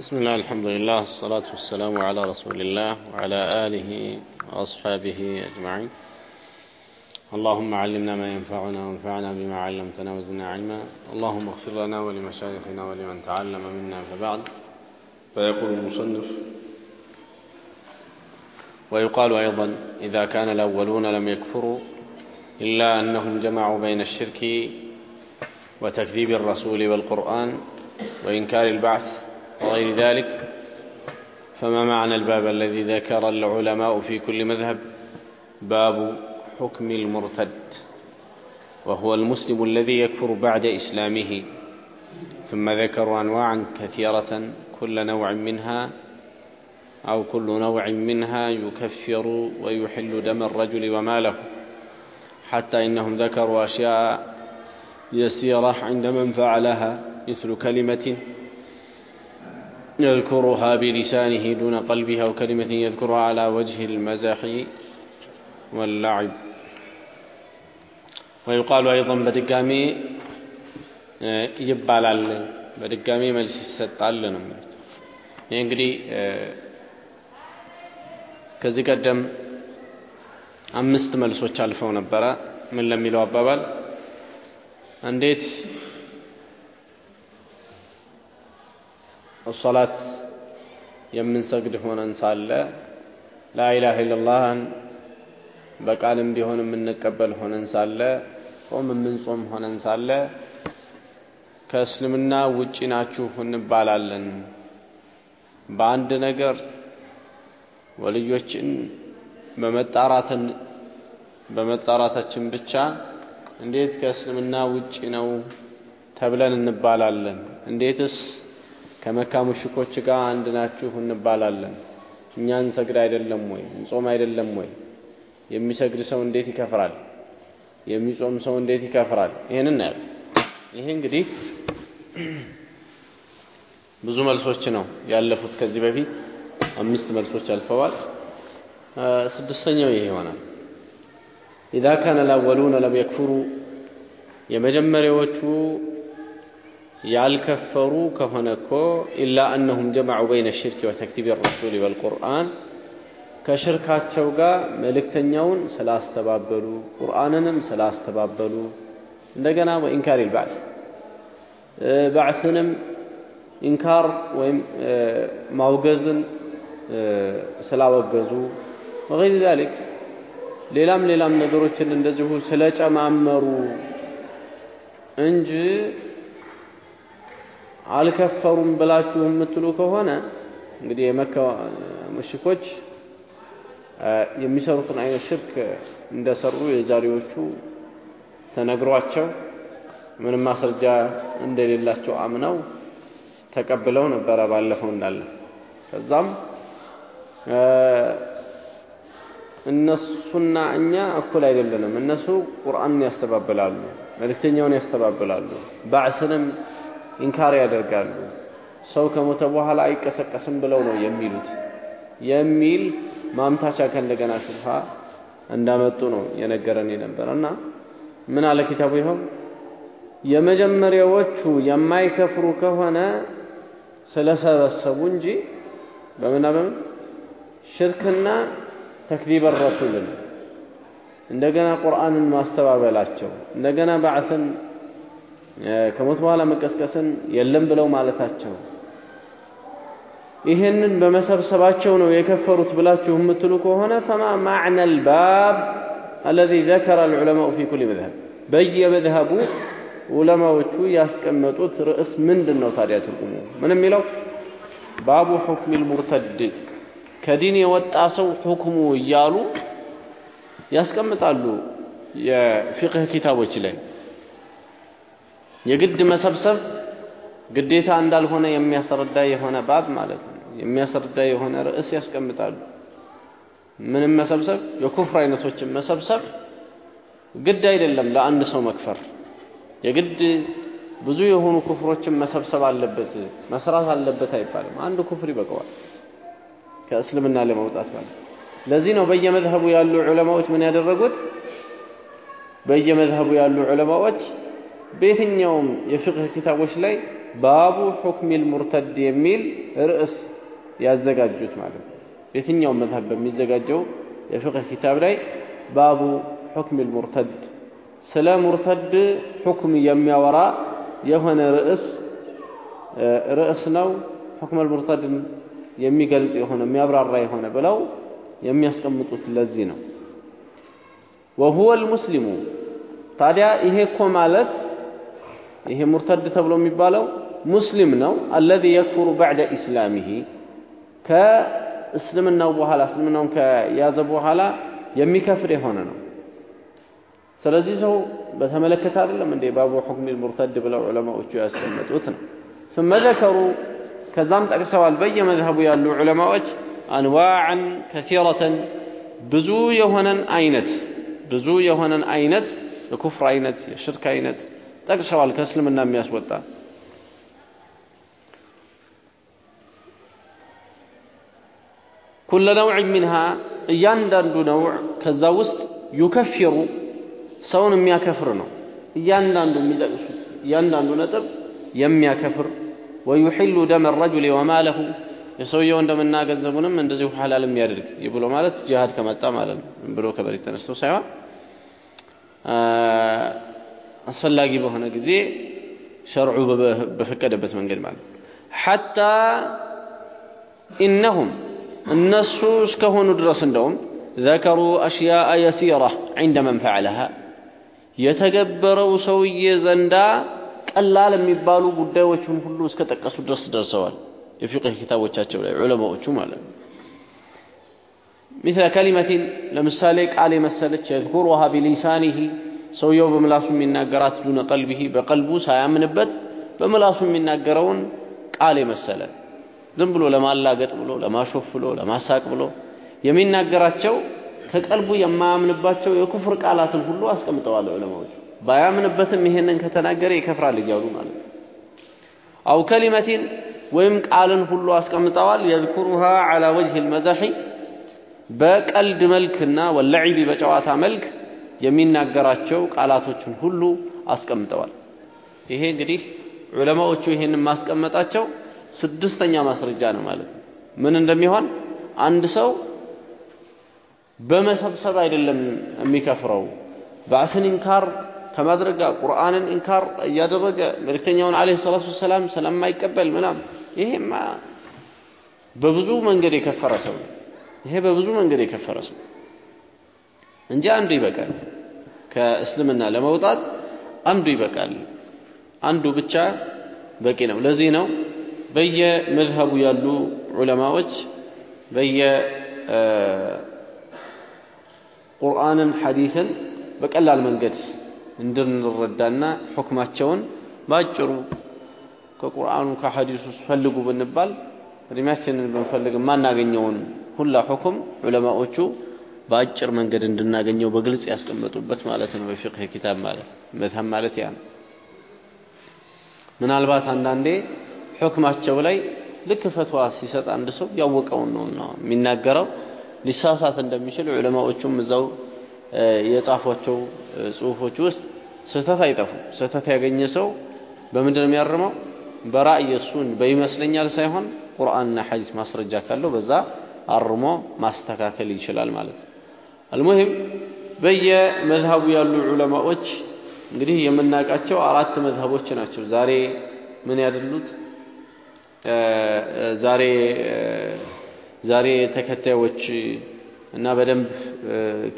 بسم الله الحمد لله الصلاة والسلام على رسول الله وعلى آله وأصحابه أجمعين. اللهم علمنا ما ينفعنا وانفعنا بما علمتنا وزدنا علما. اللهم اغفر لنا ولمشايخنا ولمن تعلم منا فبعد. فيقول المصنف ويقال أيضا إذا كان الأولون لم يكفروا إلا أنهم جمعوا بين الشرك وتكذيب الرسول والقرآن وإنكار البعث وغير ذلك فما معنى الباب الذي ذكر العلماء في كل مذهب؟ باب حكم المرتد وهو المسلم الذي يكفر بعد إسلامه. ثم ذكروا أنواعا كثيرة كل نوع منها أو كل نوع منها يكفر ويحل دم الرجل وماله. حتى إنهم ذكروا أشياء يسيرة عند من فعلها مثل كلمة يذكرها بلسانه دون قلبه أو كلمة يذكرها على وجه المزح واللعب ويقال أيضا بدقامي ይባላል በድጋሚ መልስ ይሰጣል ነው የሚሉት ይህ እንግዲህ ከዚህ ቀደም አምስት መልሶች አልፈው ነበረ ምን ለሚለው አባባል እንዴት ሶላት የምንሰግድ ሆነን ሳለ ላኢላሃ ኢለላህን በቃልም ቢሆን የምንቀበል ሆነን ሳለ ጾም የምንጾም ሆነን ሳለ ከእስልምና ውጪ ናችሁ እንባላለን። በአንድ ነገር ወልዮችን በመጣራትን በመጣራታችን ብቻ እንዴት ከእስልምና ውጪ ነው ተብለን እንባላለን? እንዴትስ ከመካ ሙሽኮች ጋር አንድ ናችሁ እንባላለን? እኛ እንሰግድ አይደለም ወይ? እንጾም አይደለም ወይ? የሚሰግድ ሰው እንዴት ይከፍራል? የሚጾም ሰው እንዴት ይከፍራል? ይህንን ያሉት። ይሄ እንግዲህ ብዙ መልሶች ነው ያለፉት። ከዚህ በፊት አምስት መልሶች አልፈዋል። ስድስተኛው ይሄ ይሆናል። ኢዛ ካነ ልአወሉነ ለም የክፍሩ የመጀመሪያዎቹ ያልከፈሩ ከሆነ እኮ ኢላ አነሁም ጀመዑ በይነ ሽርክ ወተክቲብ ረሱል ወልቁርአን ከሽርካቸው ጋር መልእክተኛውን ስላስተባበሉ ቁርአንንም ስላስተባበሉ እንደገና ወኢንካር ልባዕስ ባዕስንም ኢንካር ወይም ማውገዝን ስላወገዙ ወገይር ዛሊክ ሌላም ሌላም ነገሮችን እንደዚሁ ስለጨማመሩ እንጂ አልከፈሩም ብላችሁ የምትሉ ከሆነ እንግዲህ የመካ ሙሽኮች የሚሰሩትን አይነት ሽርክ እንደሰሩ የዛሬዎቹ ተነግሯቸው ምንም ማስረጃ እንደሌላቸው አምነው ተቀብለው ነበረ ባለፈው እንዳለ። ከዛም እነሱና እኛ እኩል አይደለንም። እነሱ ቁርአንን ያስተባብላሉ መልእክተኛውን ያስተባብላሉ ባዕስንም ኢንካር ያደርጋሉ። ሰው ከሞተ በኋላ አይቀሰቀስም ብለው ነው የሚሉት። የሚል ማምታቻ ከእንደገና ሹብሃ እንዳመጡ ነው የነገረን የነበረ እና ምን አለ ኪታቡ ይኸው? የመጀመሪያዎቹ የማይከፍሩ ከሆነ ስለሰበሰቡ እንጂ በምና በምን? ሽርክና ተክዚብ ረሱልን እንደገና ቁርአንን ማስተባበላቸው እንደገና ባዕስን ከሞት በኋላ መቀስቀስን የለም ብለው ማለታቸው። ይህንን በመሰብሰባቸው ነው የከፈሩት ብላችሁ የምትሉ ከሆነ ፈማ ማዕነ ልባብ አለዚ ዘከረ ልዑለማኡ ፊ ኩል መዝሀብ። በየመዝሀቡ ዑለማዎቹ ያስቀመጡት ርዕስ ምንድን ነው ታዲያ ትርጉሙ? ምን የሚለው? ባቡ ሑክም ልሙርተድ ከዲን የወጣ ሰው ሁክሙ እያሉ ያስቀምጣሉ የፊቅህ ኪታቦች ላይ የግድ መሰብሰብ ግዴታ እንዳልሆነ የሚያስረዳ የሆነ ባብ ማለት ነው። የሚያስረዳ የሆነ ርዕስ ያስቀምጣሉ። ምንም መሰብሰብ የኩፍር አይነቶችን መሰብሰብ ግድ አይደለም ለአንድ ሰው መክፈር። የግድ ብዙ የሆኑ ኩፍሮችን መሰብሰብ አለበት መስራት አለበት አይባልም። አንድ ኩፍር ይበቀዋል ከእስልምና ለመውጣት ማለት። ለዚህ ነው በየመዝሀቡ ያሉ ዑለማዎች ምን ያደረጉት? በየመዝሀቡ ያሉ ዑለማዎች በየትኛውም የፍቅህ ኪታቦች ላይ ባቡ ሑክሚል ሙርተድ የሚል ርዕስ ያዘጋጁት ማለት ነው። የትኛው መዝሀብ በሚዘጋጀው የፍቅህ ኪታብ ላይ ባቡ ሑክሚል ሙርተድ ስለ ሙርተድ ሑክም የሚያወራ የሆነ ርዕስ ርዕስ ነው። ሑክመል ሙርተድን የሚገልጽ የሆነ የሚያብራራ የሆነ ብለው የሚያስቀምጡት ለዚህ ነው። ወሁወል ሙስሊሙ ታዲያ ይሄ እኮ ማለት ይሄ ሙርተድ ተብሎ የሚባለው ሙስሊም ነው። አለዚ የክፍሩ ባዕደ ኢስላሚሂ ከእስልምናው በኋላ እስልምናውን ከያዘ በኋላ የሚከፍር የሆነ ነው። ስለዚህ ሰው በተመለከተ አይደለም እንዴ ባቡ ሑክሚል ሙርተድ ብለው ዑለማዎቹ ያስቀመጡት ነው። ثم ذكروا ከዛም ጠቅሰዋል በየመዝሀቡ ያሉ ዑለማዎች አንዋዕን ከሲረተን ብዙ የሆነን አይነት ብዙ የሆነን አይነት የኩፍር አይነት የሽርክ አይነት ጠቅሰዋል ከእስልምና የሚያስወጣ። ኩለ ነውዕ ሚንሃ እያንዳንዱ ነውዕ ከዛ ውስጥ ዩከፊሩ ሰውን የሚያከፍር ነው። እያንዳንዱ የሚጠቅሱት እያንዳንዱ ነጥብ የሚያከፍር ወዩሒሉ ደመ ረጁል ወማለሁ የሰውየውን ደምና ገንዘቡንም እንደዚሁ ሐላል የሚያደርግ ብሎ ማለት ጂሃድ ከመጣ ማለት ነው። ብሎ ከበሬት ተነስቶ ሳይሆን አስፈላጊ በሆነ ጊዜ ሸርዑ በፈቀደበት መንገድ ማለት ነው ሐታ ኢነሁም እነሱ እስከሆኑ ድረስ እንደውም ذكروا أشياء يسيرة عند من فعلها የተገበረው ሰውዬ ዘንዳ ቀላል የሚባሉ ጉዳዮችን ሁሉ እስከ ጠቀሱ ድረስ ደርሰዋል የፊቅህ ኪታቦቻቸው ላይ ዑለማዎቹ ማለት ነው مثل كلمة ለምሳሌ ቃል የመሰለች يذكرها بلسانه ሰውየው በምላሱ የሚናገራት ዱነ ቀልቢሂ በቀልቡ ሳያምንበት በምላሱ የሚናገረውን ቃል የመሰለ ዝም ብሎ ለማላገጥ ብሎ ለማሾፍ ብሎ ለማሳቅ ብሎ የሚናገራቸው ከቀልቡ የማያምንባቸው የኩፍር ቃላትን ሁሉ አስቀምጠዋል ዑለማዎቹ። ባያምንበትም ይሄንን ከተናገረ ይከፍራል እያሉ ማለት ነው። አው ከሊመቲን ወይም ቃልን ሁሉ አስቀምጠዋል። የዝኩሩሃ ዐላ ወጅህ ልመዛሒ በቀልድ መልክና ወለዒቢ በጨዋታ መልክ የሚናገራቸው ቃላቶችን ሁሉ አስቀምጠዋል። ይሄ እንግዲህ ዑለማዎቹ ይሄንን ማስቀመጣቸው ስድስተኛ ማስረጃ ነው ማለት ነው። ምን እንደሚሆን አንድ ሰው በመሰብሰብ አይደለም የሚከፍረው ባዕስን ኢንካር ከማድረግ ጋር ቁርአንን ኢንካር እያደረገ መልእክተኛውን ዓለይሂ ሰላቱ ወሰላም ስለማይቀበል ምናምን ይሄማ በብዙ መንገድ የከፈረ ሰው ይሄ በብዙ መንገድ የከፈረ ሰው እንጂ አንዱ ይበቃል። ከእስልምና ለመውጣት አንዱ ይበቃል። አንዱ ብቻ በቂ ነው። ለዚህ ነው በየመዝሀቡ ያሉ ዑለማዎች በየ ቁርአንን ሐዲስን በቀላል መንገድ እንድንረዳና ሁክማቸውን ባጭሩ ከቁርአኑ ከሐዲሱ ፈልጉ ብንባል እድሜያችንን ብንፈልግ የማናገኘውን ሁላ ሁክም ዑለማዎቹ በአጭር መንገድ እንድናገኘው በግልጽ ያስቀመጡበት ማለት ነው። የፊቅህ ኪታብ ማለት መዝሀብ ማለት ያ ነው። ምናልባት አንዳንዴ ሁክማቸው ላይ ልክ ፈትዋ ሲሰጥ አንድ ሰው ያወቀውን ነው የሚናገረው ሊሳሳት እንደሚችል ዑለማዎቹም እዛው የጻፏቸው ጽሁፎች ውስጥ ስህተት አይጠፉም። ስህተት ያገኘ ሰው በምንድን ነው የሚያርመው? በራእይ እሱን በይመስለኛል ሳይሆን ቁርአንና ሐዲስ ማስረጃ ካለው በዛ አርሞ ማስተካከል ይችላል ማለት ነው። አልሙሂም በየመዝሀቡ ያሉ ዑለማዎች እንግዲህ የምናውቃቸው አራት መዝሀቦች ናቸው። ዛሬ ምን ያደሉት ዛሬ ዛሬ ተከታዮች እና በደንብ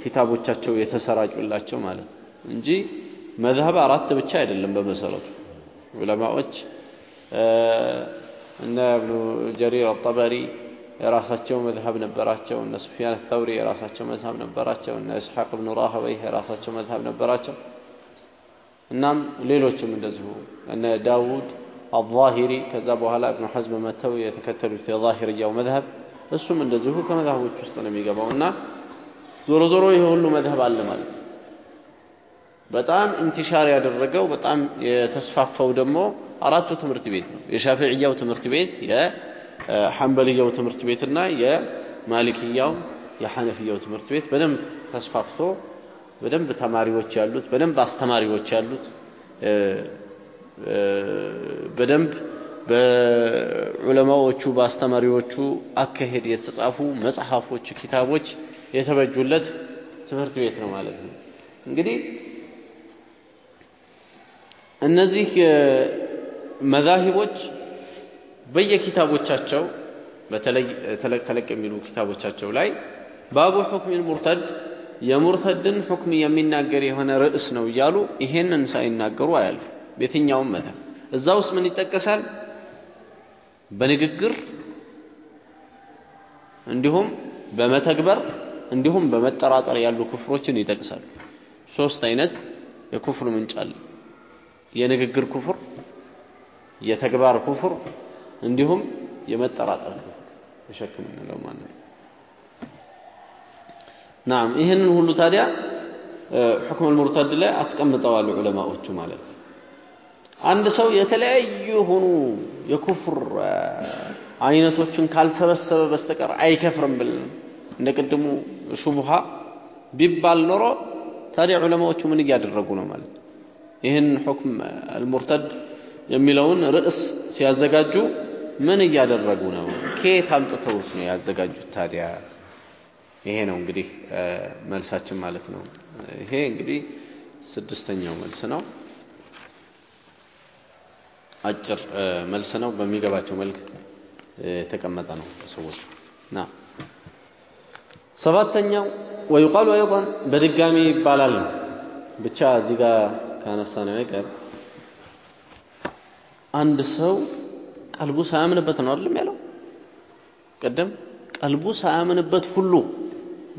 ኪታቦቻቸው የተሰራጩላቸው ማለት ነው እንጂ መዝሀብ አራት ብቻ አይደለም። በመሰረቱ ዑለማዎች እነ እብኑ ጀሪር አጠበሪ የራሳቸው መዝሀብ ነበራቸው። እነ ሱፊያን ተውሪ የራሳቸው መዝሀብ ነበራቸው። እነ እስሐቅ ብኑ ራህወይህ የራሳቸው መዝሀብ ነበራቸው። እናም ሌሎችም እንደዚሁ እነ ዳውድ አዛሂሪ ከዛ በኋላ እብኑ ሐዝም መተው የተከተሉት የዛሂርያው መዝሀብ እሱም እንደዚሁ ከመዝሀቦች ውስጥ ነው የሚገባው እና ዞሮ ዞሮ ይሄ ሁሉ መዝሀብ አለ ማለት በጣም ኢንቲሻር ያደረገው በጣም የተስፋፋው ደግሞ አራቱ ትምህርት ቤት ነው። የሻፊዕያው ትምህርት ቤት፣ የሐንበልያው ትምህርት ቤትና የማሊክያው የሐነፍያው ትምህርት ቤት በደንብ ተስፋፍቶ በደንብ ተማሪዎች ያሉት በደንብ አስተማሪዎች ያሉት በደንብ በዑለማዎቹ በአስተማሪዎቹ አካሄድ የተጻፉ መጽሐፎች፣ ኪታቦች የተበጁለት ትምህርት ቤት ነው ማለት ነው። እንግዲህ እነዚህ መዛሂቦች በየኪታቦቻቸው በተለይ ተለቅ የሚሉ ኪታቦቻቸው ላይ ባቡ ሑክሚል ሙርተድ የሙርተድን ሑክም የሚናገር የሆነ ርዕስ ነው እያሉ ይሄንን ሳይናገሩ አያልፉ። በየትኛውም መዝሀብ እዛ ውስጥ ምን ይጠቀሳል? በንግግር እንዲሁም በመተግበር እንዲሁም በመጠራጠር ያሉ ክፍሮችን ይጠቅሳሉ። ሶስት አይነት የኩፍር ምንጭ አለ። የንግግር ኩፍር፣ የተግባር ኩፍር እንዲሁም የመጠራጠር የሸክ የምንለው ማለት ነው። ናም ይህንን ሁሉ ታዲያ ሕክም ሙርተድ ላይ አስቀምጠዋል ዑለማዎቹ ማለት ነው። አንድ ሰው የተለያዩ የሆኑ የኩፍር አይነቶችን ካልሰበሰበ በስተቀር አይከፍርም ብል እንደ ቅድሙ ሹብሃ ቢባል ኖሮ ታዲያ ዑለማዎቹ ምን እያደረጉ ነው ማለት ነው? ይህን ሑክም አልሙርተድ የሚለውን ርዕስ ሲያዘጋጁ ምን እያደረጉ ነው? ከየት አምጥተውት ነው ያዘጋጁት? ታዲያ ይሄ ነው እንግዲህ መልሳችን ማለት ነው። ይሄ እንግዲህ ስድስተኛው መልስ ነው። አጭር መልስ ነው። በሚገባቸው መልክ የተቀመጠ ነው ሰዎች ና ሰባተኛው ወይቃሉ አይضን በድጋሚ ይባላል ብቻ እዚህ ጋር ካነሳ ነው አንድ ሰው ቀልቡ ሳያምንበት ነው አይደለም ያለው ቅድም ቀልቡ ሳያምንበት ሁሉ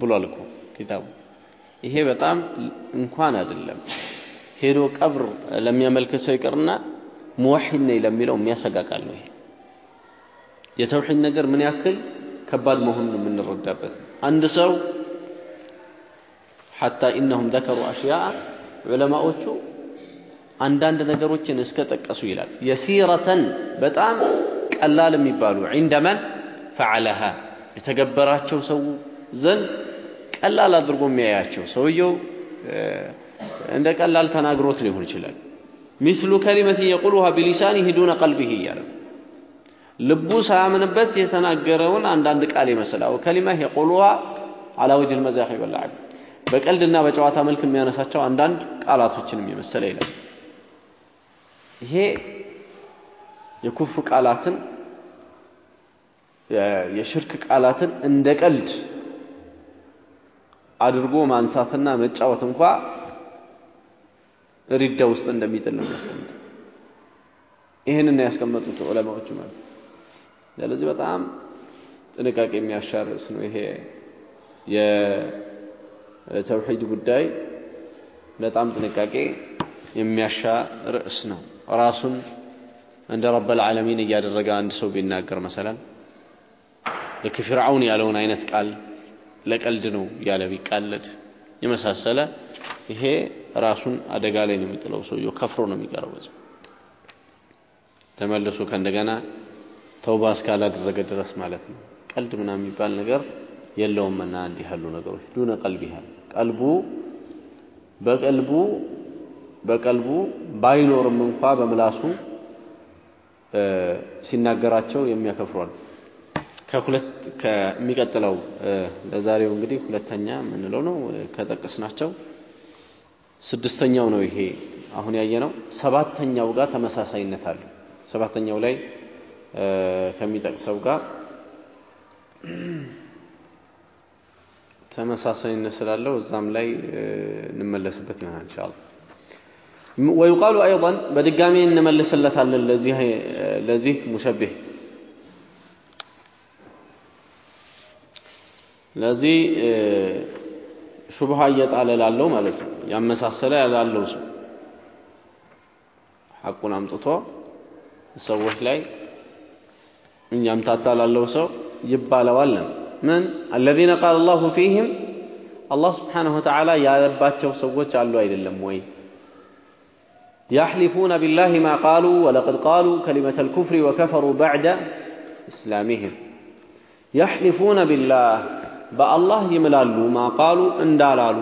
ብሏል እኮ ኪታቡ። ይሄ በጣም እንኳን አይደለም። ሄዶ ቀብር ለሚያመልክ ሰው ይቅርና ሙወሒድ ነኝ ለሚለው የሚያሰጋ ቃል ነው ይሄ። የተውሒድ ነገር ምን ያክል ከባድ መሆኑን የምንረዳበት። አንድ ሰው ሐታ ኢነሁም ዘከሩ አሽያአ ዑለማዎቹ አንዳንድ ነገሮችን እስከ ጠቀሱ ይላል። የሲረተን በጣም ቀላል የሚባሉ ዒንደ መን ፈዓለሃ የተገበራቸው ሰው ዘንድ ቀላል አድርጎ የሚያያቸው ሰውየው እንደ ቀላል ተናግሮት ሊሆን ይችላል። ሚስሉ ከሊመትን የቁሉሃ ቢሊሳኒህ ዱነ ቀልቢህ እያለ ልቡ ሳያምንበት የተናገረውን አንዳንድ ቃል ይመስላል። ከሊማ የቁሉሃ አላ ወጅል መዛኺ ወልዓብ በቀልድና በጨዋታ መልክ የሚያነሳቸው አንዳንድ ቃላቶችንም የመሰለ ይላል ይሄ የኩፍር ቃላትን የሽርክ ቃላትን እንደ ቀልድ አድርጎ ማንሳትና መጫወት እንኳ ሪዳ ውስጥ እንደሚጥል ነው የሚያስቀምጠው። ይህንን ያስቀመጡት ዑለማዎቹ ማለት ስለዚህ በጣም ጥንቃቄ የሚያሻ ርዕስ ነው ይሄ የተውሂድ ጉዳይ በጣም ጥንቃቄ የሚያሻ ርዕስ ነው። ራሱን እንደ ረበል ዓለሚን እያደረገ አንድ ሰው ቢናገር መሰለን ልክ ፊርዓውን ያለውን አይነት ቃል ለቀልድ ነው ያለ ቢቃለድ የመሳሰለ ይሄ ራሱን አደጋ ላይ ነው የሚጥለው። ሰውየው ከፍሮ ነው የሚቀረው። ተመልሶ ከእንደገና ተውባ እስካላደረገ ድረስ ማለት ነው። ቀልድ ምናምን የሚባል ነገር የለውምና እንዲህ ያሉ ነገሮች ዱነ ቀልቢሃ ቀልቡ በቀልቡ በቀልቡ ባይኖርም እንኳ በምላሱ ሲናገራቸው የሚያከፍሯል። ከሁለት ከሚቀጥለው ለዛሬው እንግዲህ ሁለተኛ የምንለው ነው ከጠቀስናቸው ስድስተኛው ነው ይሄ አሁን ያየነው። ሰባተኛው ጋር ተመሳሳይነት አለው። ሰባተኛው ላይ ከሚጠቅሰው ጋር ተመሳሳይነት ስላለው እዛም ላይ እንመለስበት ይሆናል ኢንሻአላህ። ويقال أيضا بدقامي إن من لسلت على لذيه مشبه. لذي آه، شبهية على لعله مالك يعني مساسلة على لعله حقنا أمتطوع سووش لي إن يمتطع على لعله سو يبال والن من؟ الذين قال الله فيهم الله سبحانه وتعالى يا رباتك وسوّتك على لعله مويه يحلفون بالله ما قالوا ولقد قالوا كلمة الكفر وكفروا بعد إسلامهم يحلفون بالله በአላህ ይምላሉ ማቃሉ እንዳላሉ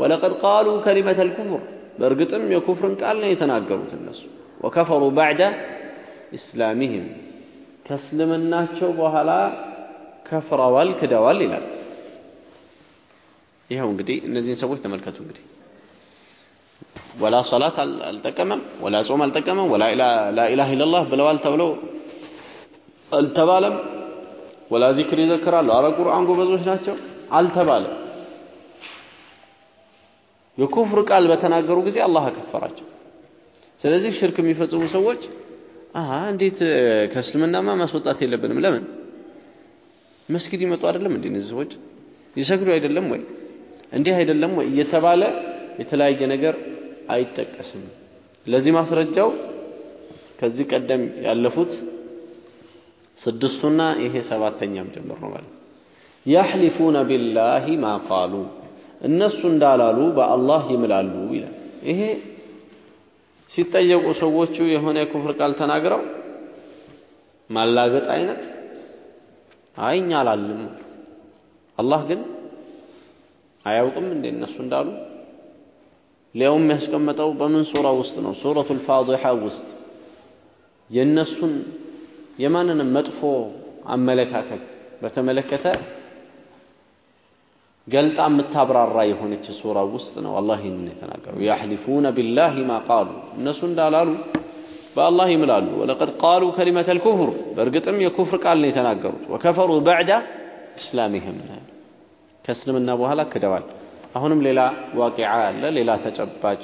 ወለቀድ ቃሉ ከሊመተ ልኩፍር በእርግጥም የኩፍርን ቃል ነው የተናገሩት እነሱ ወከፈሩ ባዕደ ኢስላሚህም ከእስልምናቸው በኋላ ከፍረዋል ክደዋል ይላል ይኸው እንግዲህ እነዚህን ሰዎች ተመልከቱ እንግዲህ ወላ ሰላት አልጠቀመም ወላ ጾም አልጠቀመም ወላ ላኢላህ ኢለላህ ብለዋል ተብለው አልተባለም። ወላ ዚክር ይዘክራሉ። አረ ቁርአን ጎበዞች ናቸው። አልተባለም። የኩፍር ቃል በተናገሩ ጊዜ አላህ አከፈራቸው። ስለዚህ ሽርክ የሚፈጽሙ ሰዎች አሀ እንዴት ከእስልምናማ ማስወጣት የለብንም? ለምን? መስጊድ ይመጡ አይደለም እንዴ እነዚህ ሰዎች? ይሰግዱ አይደለም ወይ? እንዲህ አይደለም ወይ? እየተባለ የተለያየ ነገር አይጠቀስም። ለዚህ ማስረጃው ከዚህ ቀደም ያለፉት ስድስቱና ይሄ ሰባተኛም ጭምር ነው ማለት ነው። ያሕሊፉነ ቢላሂ ማ ቃሉ እነሱ እንዳላሉ በአላህ ይምላሉ ይላል። ይሄ ሲጠየቁ ሰዎቹ የሆነ የኩፍር ቃል ተናግረው ማላገጥ አይነት አይ እኛ አላልም አላህ ግን አያውቅም እንዴ እነሱ እንዳሉ ሊያውም ያስቀመጠው በምን ሱራ ውስጥ ነው ሱረቱል ፋዲሓ ውስጥ የእነሱን የማንንም መጥፎ አመለካከት በተመለከተ ገልጣ የምታብራራ የሆነች ሱራ ውስጥ ነው አላህ ይህንን የተናገረው። ያሕሊፉነ ቢላሂ ማ ቃሉ። እነሱ እንዳላሉ በአላህ ይምላሉ። ወለቀድ ቃሉ ከሊመተ ልኩፍር። በእርግጥም የኩፍር ቃል ነው የተናገሩት። ወከፈሩ በዕደ እስላሚህም ከእስልምና በኋላ ክደዋል አሁንም ሌላ ዋቂዓ አለ ሌላ ተጨባጭ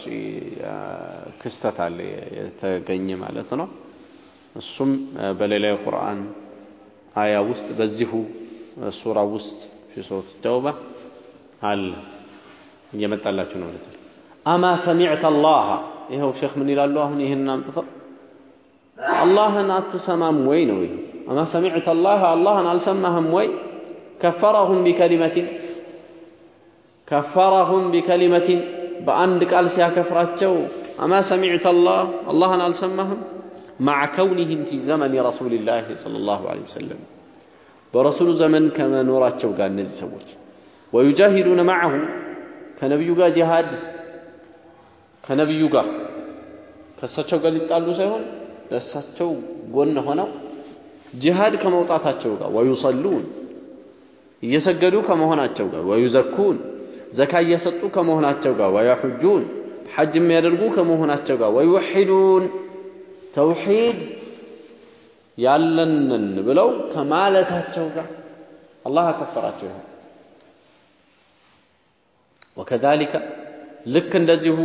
ክስተት አለ የተገኘ ማለት ነው። እሱም በሌላ የቁርአን አያ ውስጥ በዚሁ ሱራ ውስጥ ፊ ሱረት ተውባ አለ። እየመጣላችሁ ነው ማለት ነው። አማ ሰሚዕተ አላህ? ይኸው ሼክ ምን ይላሉ አሁን ይህንን አምጥተው? አላህን አትሰማም ወይ ነው ይሄ? አማ ሰሚዕተ አላህ? አላህን አልሰማህም ወይ? ከፈረሁም ቢከሊመቲን كفرهم بكلمة بأندك ألسيا كفراتشو. أما سمعت الله الله أن ألسمهم مع كونهم في زمن رسول الله صلى الله عليه وسلم. برسول زمن كما نوراتشو قال نزي سوج ويجاهدون معه. كنبي قال جهاد. كنبي قال. كساتشو قال يتعلو سيهون. لساتشو قلنا هنا جهاد كما وطعتاتشو قال. ويصلون. يسجدوا كما هنا تشو ويزكون. ዘካ እየሰጡ ከመሆናቸው ጋር ወያሑጁን ሐጅ የሚያደርጉ ከመሆናቸው ጋር ወዩሒዱን ተውሂድ ያለንን ብለው ከማለታቸው ጋር አላህ አከፈራቸው ይሆን ወከዛሊከ ልክ እንደዚሁ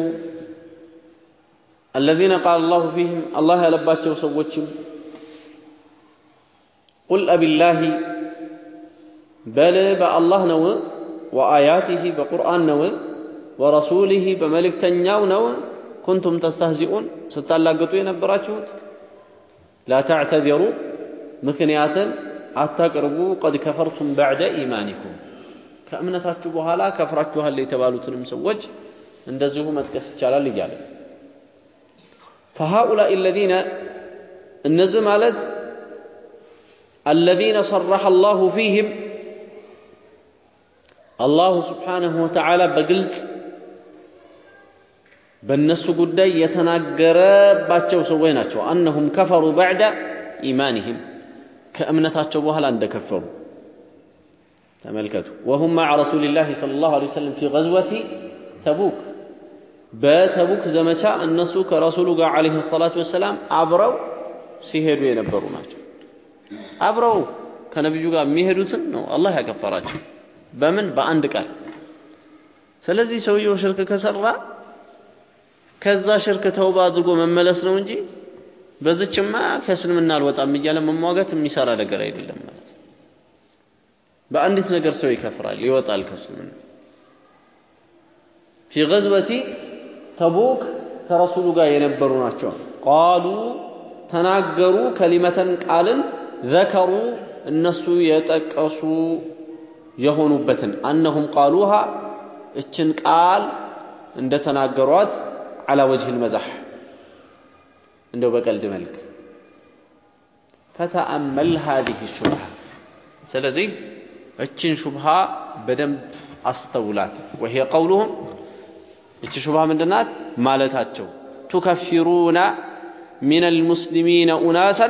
الذين قال الله فيهم الله ያለባቸው ሰዎችም قل أب الله بل بالله ነው وآياته بقرآن نو ورسوله بملك تنياو نو كنتم تستهزئون. ستالاقطو ينبراتشو لا تعتذروا مكنياتا أتقربوا قد كفرتم بعد إيمانكم. كأمنا تحجبها لا كفرتها اللي تبالو تنمسوج اندزوه متكس تشالا اللي جالي. فهؤلاء الذين النزم الذين صرح الله فيهم الله سبحانه وتعالى بجلس بالنسو قد يتنقر باتشو سويناتشو أنهم كفروا بعد إيمانهم كأمنة تشو وهل عند كفروا. تملكتوا وهم مع رسول الله صلى الله عليه وسلم في غزوة تبوك. باتبوك زمساء النسو كرسولك عليه الصلاة والسلام عبروا سيهر ينبروا ناجو عبروا. كنبي يقول مهدوثن الله يكفراتهم በምን በአንድ ቃል ስለዚህ ሰውየው ሽርክ ከሰራ ከዛ ሽርክ ተውባ አድርጎ መመለስ ነው እንጂ በዝችማ ከእስልምና አልወጣም እያለ መሟገት የሚሰራ ነገር አይደለም ማለት ነው። በአንዲት ነገር ሰው ይከፍራል፣ ይወጣል ከእስልምና። ፊ ገዝወቲ ተቡክ ከረሱሉ ጋር የነበሩ ናቸው። ቃሉ ተናገሩ፣ ከሊመተን ቃልን ዘከሩ እነሱ የጠቀሱ يهونو بتن أنهم قالوها اتشن قال اندتنا قروات على وجه المزح اندو بقل ملك فتأمل هذه الشبهة سلزي اتشن شبهة بدم أستولات وهي قولهم إتش شبهة من دنات ما لتاتشو تكفرون من المسلمين أناسا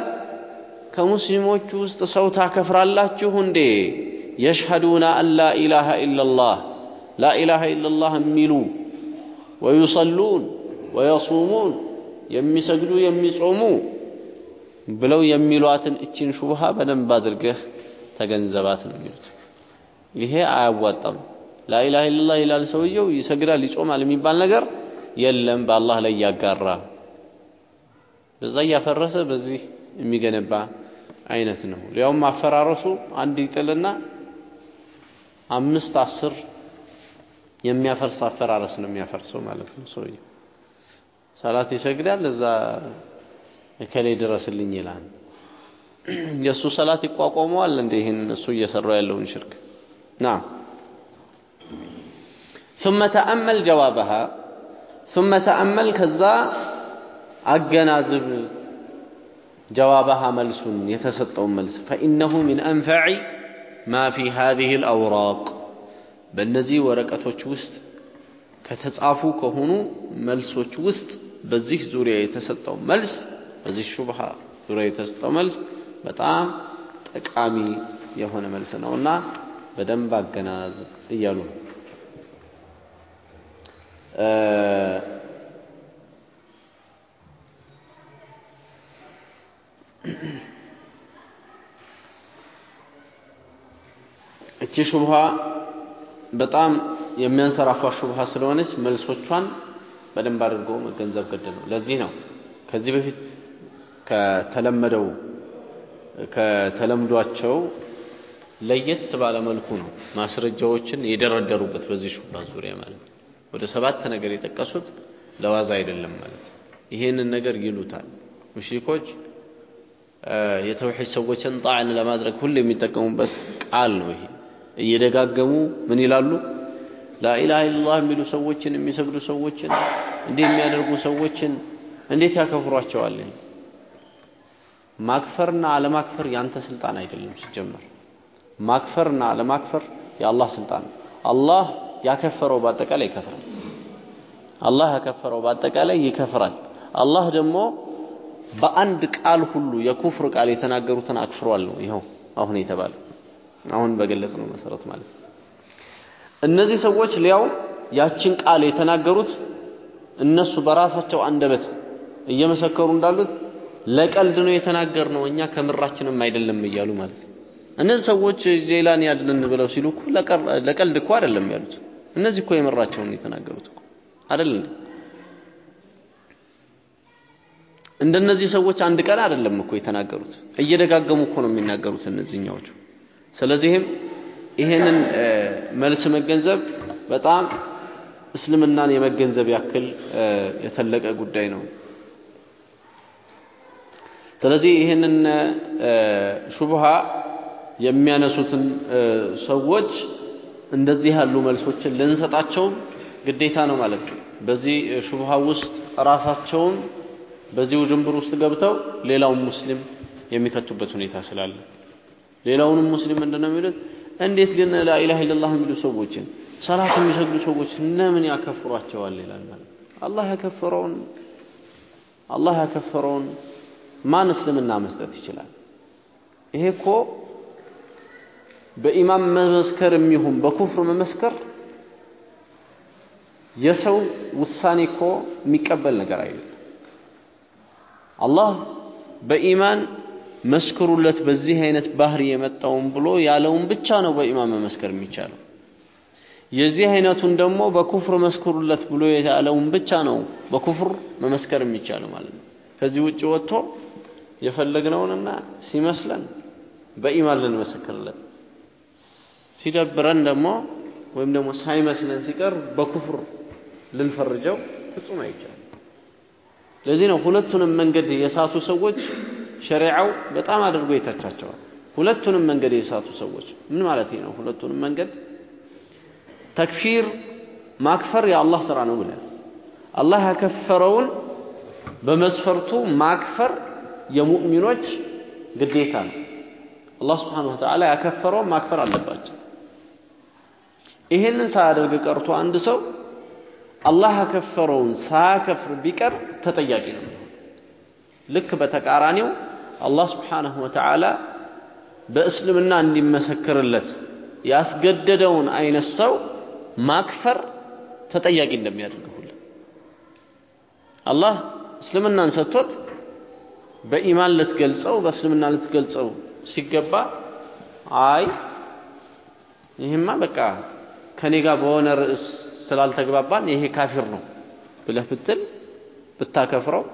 كمسلمون تستصوتا كفر الله تشوهن ديه የሽሀዱነ አን ላ ኢላሃ ኢለላህ ላ ኢላሃ ኢለላህ የሚሉ ወዩሰሉን ወየሱሙን የሚሰግዱ የሚጾሙ ብለው የሚሏትን እችን ሹብሃ በደንብ አድርገህ ተገንዘባት ነው የሚሉት። ይሄ አያዋጣም። ላኢላሃ ኢለላህ ይላል ሰውየው፣ ይሰግዳል፣ ይጾማል የሚባል ነገር የለም። በአላህ ላይ እያጋራ በዛ እያፈረሰ በዚህ የሚገነባ አይነት ነው። ሊያውም አፈራረሱ አንድ ይጥልና አምስት አስር የሚያፈርስ አፈራረስ ነው የሚያፈርሰው ማለት ነው። ሰውየው ሰላት ይሰግዳል፣ እዛ እከሌ ድረስልኝ ይላል። የእሱ ሰላት ይቋቋመዋል እንደ ይህን እሱ እየሰራው ያለውን ሽርክ ናም ثم ተአመል ጀዋበሃ ثم ተአመል ከዛ አገናዝብ ጀዋበሃ መልሱን የተሰጠውን መልስ ፈኢነሁ ሚን አንፈዒ ማ ፊ ሃዚህ አልአውራቅ በእነዚህ ወረቀቶች ውስጥ ከተጻፉ ከሆኑ መልሶች ውስጥ በዚህ ዙሪያ የተሰጠው መልስ በዚህ ሹብሃ ዙሪያ የተሰጠው መልስ በጣም ጠቃሚ የሆነ መልስ ነውና በደንብ አገናዝ እያሉ ነው። እቺ ሹብሃ በጣም የሚያንሰራፋ ሹብሃ ስለሆነች መልሶቿን በደንብ አድርጎ መገንዘብ ግድ ነው። ለዚህ ነው ከዚህ በፊት ከተለመደው ከተለምዷቸው ለየት ባለ መልኩ ነው ማስረጃዎችን የደረደሩበት በዚህ ሹብሃ ዙሪያ ማለት ወደ ሰባት ነገር የጠቀሱት ለዋዛ አይደለም ማለት ይሄንን ነገር ይሉታል ሙሽሪኮች። የተውሂድ ሰዎችን ጣዕን ለማድረግ ሁሉ የሚጠቀሙበት ቃል ነው ይሄ እየደጋገሙ ምን ይላሉ? ላኢላሃ ኢላላህ የሚሉ ሰዎችን የሚሰግዱ ሰዎችን እንዲህ የሚያደርጉ ሰዎችን እንዴት ያከፍሯቸዋል ማክፈርና አለማክፈር ያንተ ስልጣን አይደለም ሲጀመር። ማክፈርና አለማክፈር የአላህ ስልጣን አላህ ያከፈረው በአጠቃላይ ይከፍራል። አላህ ያከፈረው በአጠቃላይ ይከፍራል። አላህ ደግሞ በአንድ ቃል ሁሉ የኩፍር ቃል የተናገሩትን አክፍሯል ነው ይኸው አሁን የተባለው አሁን በገለጽ ነው መሰረት ማለት ነው። እነዚህ ሰዎች ሊያው ያችን ቃል የተናገሩት እነሱ በራሳቸው አንደበት እየመሰከሩ እንዳሉት ለቀልድ ነው የተናገር ነው እኛ ከምራችንም አይደለም እያሉ ማለት ነው። እነዚህ ሰዎች ጄላን ያድንን ብለው ሲሉ እኮ ለቀልድ እኮ አይደለም ያሉት። እነዚህ እኮ የምራቸውን የተናገሩት እኮ አይደለም እንደነዚህ ሰዎች አንድ ቀን አይደለም እኮ የተናገሩት። እየደጋገሙ እኮ ነው የሚናገሩት እነዚህኛዎቹ ስለዚህም ይሄንን መልስ መገንዘብ በጣም እስልምናን የመገንዘብ ያክል የተለቀ ጉዳይ ነው። ስለዚህ ይህንን ሹብሃ የሚያነሱትን ሰዎች እንደዚህ ያሉ መልሶችን ልንሰጣቸው ግዴታ ነው ማለት ነው። በዚህ ሹብሃ ውስጥ ራሳቸውን በዚህ ውዥንብር ውስጥ ገብተው ሌላውን ሙስሊም የሚከቱበት ሁኔታ ስላለ ሌላውንም ሙስሊም ምንድነው የሚሉት? እንዴት ግን ላኢላሃ ኢለላህ የሚሉ ሰዎችን ሰላት የሚሰግዱ ሰዎች ለምን ያከፍሯቸዋል ይላል አላህ ያከፈረውን አላህ ያከፈረውን ማን እስልምና መስጠት ይችላል? ይሄ እኮ በኢማም መመስከር የሚሆን በኩፍር መመስከር የሰው ውሳኔ እኮ የሚቀበል ነገር አይደለም። አላህ በኢማን መስክሩለት በዚህ አይነት ባህሪ የመጣውን ብሎ ያለውን ብቻ ነው በኢማን መመስከር የሚቻለው። የዚህ አይነቱን ደግሞ በኩፍር መስክሩለት ብሎ ያለውን ብቻ ነው በኩፍር መመስከር የሚቻለው ማለት ነው። ከዚህ ውጭ ወጥቶ የፈለግነውንና ሲመስለን በኢማን ልንመሰክርለት ሲደብረን ደግሞ ወይም ደግሞ ሳይመስለን ሲቀር በኩፍር ልንፈርጀው ፍጹም አይቻልም። ለዚህ ነው ሁለቱንም መንገድ የሳቱ ሰዎች ሸሪዓው በጣም አድርጎ ይተቻቸዋል። ሁለቱንም መንገድ የሳቱ ሰዎች ምን ማለት ነው? ሁለቱንም መንገድ ተክፊር ማክፈር የአላህ ስራ ነው ብለን አላህ ያከፈረውን በመስፈርቱ ማክፈር የሙእሚኖች ግዴታ ነው። አላህ ስብሓን ወተዓላ ያከፈረውን ማክፈር አለባቸው። ይሄንን ሳያደርግ ቀርቶ አንድ ሰው አላህ ያከፈረውን ሳያከፍር ቢቀር ተጠያቂ ነው ልክ በተቃራኒው አላህ ስብሓንሁ ወተዓላ በእስልምና እንዲመሰክርለት ያስገደደውን አይነት ሰው ማክፈር ተጠያቂ እንደሚያደርገው አላህ እስልምናን ሰጥቶት በኢማን ልትገልጸው በእስልምና ልትገልጸው ሲገባ አይ ይህማ በቃ ከኔ ጋር በሆነ ርዕስ ስላልተግባባን ይሄ ካፊር ነው ብለህ ብትል ብታከፍረው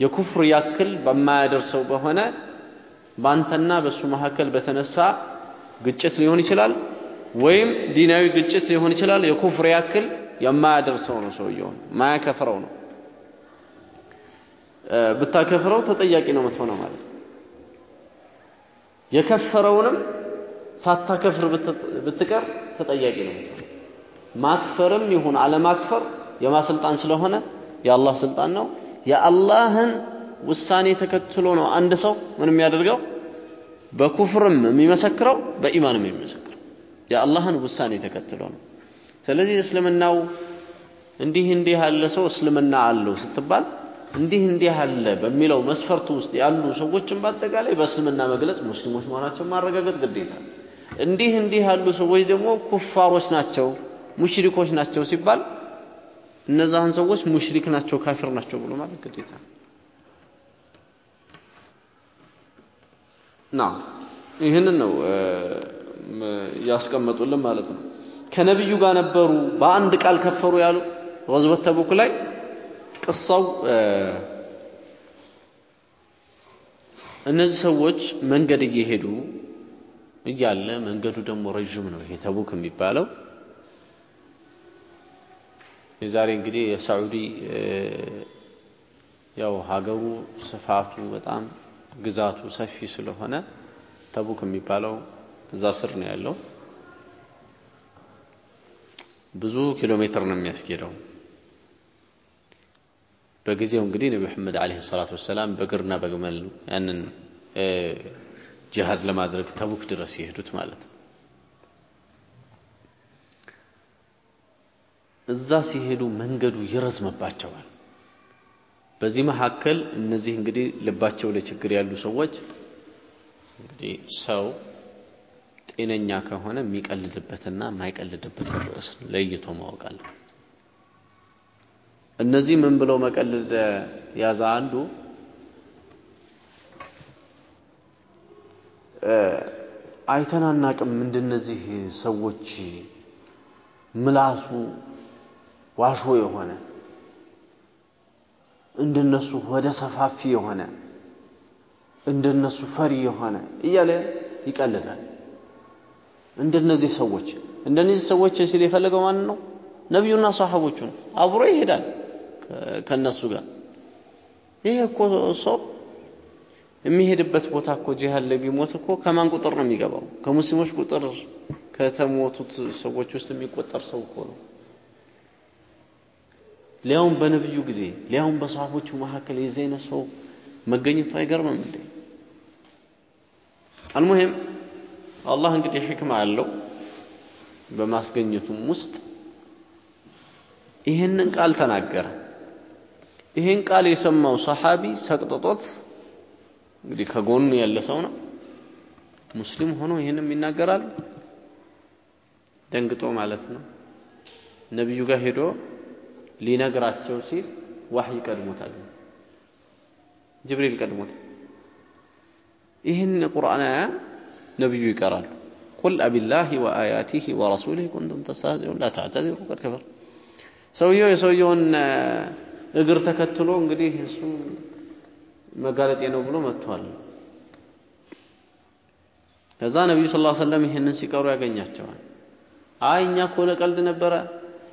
የኩፍር ያክል በማያደርሰው በሆነ በአንተና በእሱ መካከል በተነሳ ግጭት ሊሆን ይችላል፣ ወይም ዲናዊ ግጭት ሊሆን ይችላል። የኩፍር ያክል የማያደርሰው ነው ሰውየውን ማያከፍረው ነው። ብታከፍረው ተጠያቂ ነው የምትሆነው ማለት ነው። የከፈረውንም ሳታከፍር ብትቀር ተጠያቂ ነው የምትሆነው። ማክፈርም ይሁን አለማክፈር የማስልጣን ስለሆነ የአላህ ስልጣን ነው። የአላህን ውሳኔ ተከትሎ ነው አንድ ሰው ምን የሚያደርገው በኩፍርም የሚመሰክረው በኢማንም የሚመሰክረው የአላህን ውሳኔ ተከትሎ ነው። ስለዚህ እስልምናው እንዲህ እንዲህ ያለ ሰው እስልምና አለው ስትባል እንዲህ እንዲህ ያለ በሚለው መስፈርቱ ውስጥ ያሉ ሰዎችን በአጠቃላይ በእስልምና መግለጽ ሙስሊሞች መሆናቸውን ማረጋገጥ ግዴታ። እንዲህ እንዲህ ያሉ ሰዎች ደግሞ ኩፋሮች ናቸው፣ ሙሽሪኮች ናቸው ሲባል እነዛን ሰዎች ሙሽሪክ ናቸው፣ ካፊር ናቸው ብሎ ማለት ግዴታ። ና ይህንን ነው ያስቀመጡልን ማለት ነው። ከነቢዩ ጋር ነበሩ በአንድ ቃል ከፈሩ ያሉ ገዝወት ተቡክ ላይ ቅሳው እነዚህ ሰዎች መንገድ እየሄዱ እያለ መንገዱ ደግሞ ረዥም ነው። ይሄ ተቡክ የሚባለው የዛሬ እንግዲህ የሳዑዲ ያው ሀገሩ ስፋቱ በጣም ግዛቱ ሰፊ ስለሆነ ተቡክ የሚባለው እዛ ስር ነው ያለው። ብዙ ኪሎ ሜትር ነው የሚያስኬደው። በጊዜው እንግዲህ ነቢ መሐመድ ዓለይሂ ሰላቱ ወሰላም በእግርና በግመል ያንን ጂሃድ ለማድረግ ተቡክ ድረስ የሄዱት ማለት ነው። እዛ ሲሄዱ መንገዱ ይረዝምባቸዋል። በዚህ መካከል እነዚህ እንግዲህ ልባቸው ለችግር ያሉ ሰዎች እንግዲህ ሰው ጤነኛ ከሆነ የሚቀልድበትና የማይቀልድበት ርዕስ ለይቶ ማወቅ አለበት። እነዚህ ምን ብለው መቀለድ ያዛ አንዱ አይተናናቅም እንደነዚህ ሰዎች ምላሱ ዋሾ የሆነ እንደነሱ ወደ ሰፋፊ የሆነ እንደነሱ ፈሪ የሆነ እያለ ይቀልዳል። እንደነዚህ ሰዎች እንደነዚህ ሰዎች ሲል የፈለገው ማን ነው? ነቢዩና ሰሃቦቹን አብሮ ይሄዳል ከነሱ ጋር። ይሄ እኮ ሰው የሚሄድበት ቦታ እኮ ጂሃድ ላይ ቢሞት እኮ ከማን ቁጥር ነው የሚገባው? ከሙስሊሞች ቁጥር ከተሞቱት ሰዎች ውስጥ የሚቆጠር ሰው እኮ ነው። ሊያውም በነብዩ ጊዜ ሊያውም በሰሃቦቹ መካከል የዚህ ሰው መገኘቱ አይገርምም እንዴ? አልሙሂም አላህ እንግዲህ ሕክማ አለው በማስገኘቱም ውስጥ ይህንን ቃል ተናገረ። ይህን ቃል የሰማው ሰሓቢ ሰቅጥጦት እንግዲህ ከጎኑ ያለ ሰው ነው ሙስሊም ሆኖ ይህንም ይናገራል ደንግጦ ማለት ነው። ነቢዩ ጋር ሄዶ ሊነግራቸው ሲል ዋህይ ቀድሞታል፣ ጅብሪል ቀድሞታል። ይህን የቁርአን አያ ነቢዩ ይቀራሉ። ቁል አቢላሂ ወአያቲሂ ወረሱሊሂ ኩንቱም ተስተህዚኡን ላ ተዕተዚሩ ቀድ ከፈር። ሰውየው የሰውየውን እግር ተከትሎ እንግዲህ እሱ መጋለጤ ነው ብሎ መጥቷል። ከዛ ነቢዩ ስ ሰለም ይህንን ሲቀሩ ያገኛቸዋል። አይ እኛ እኮ ለቀልድ ነበረ፣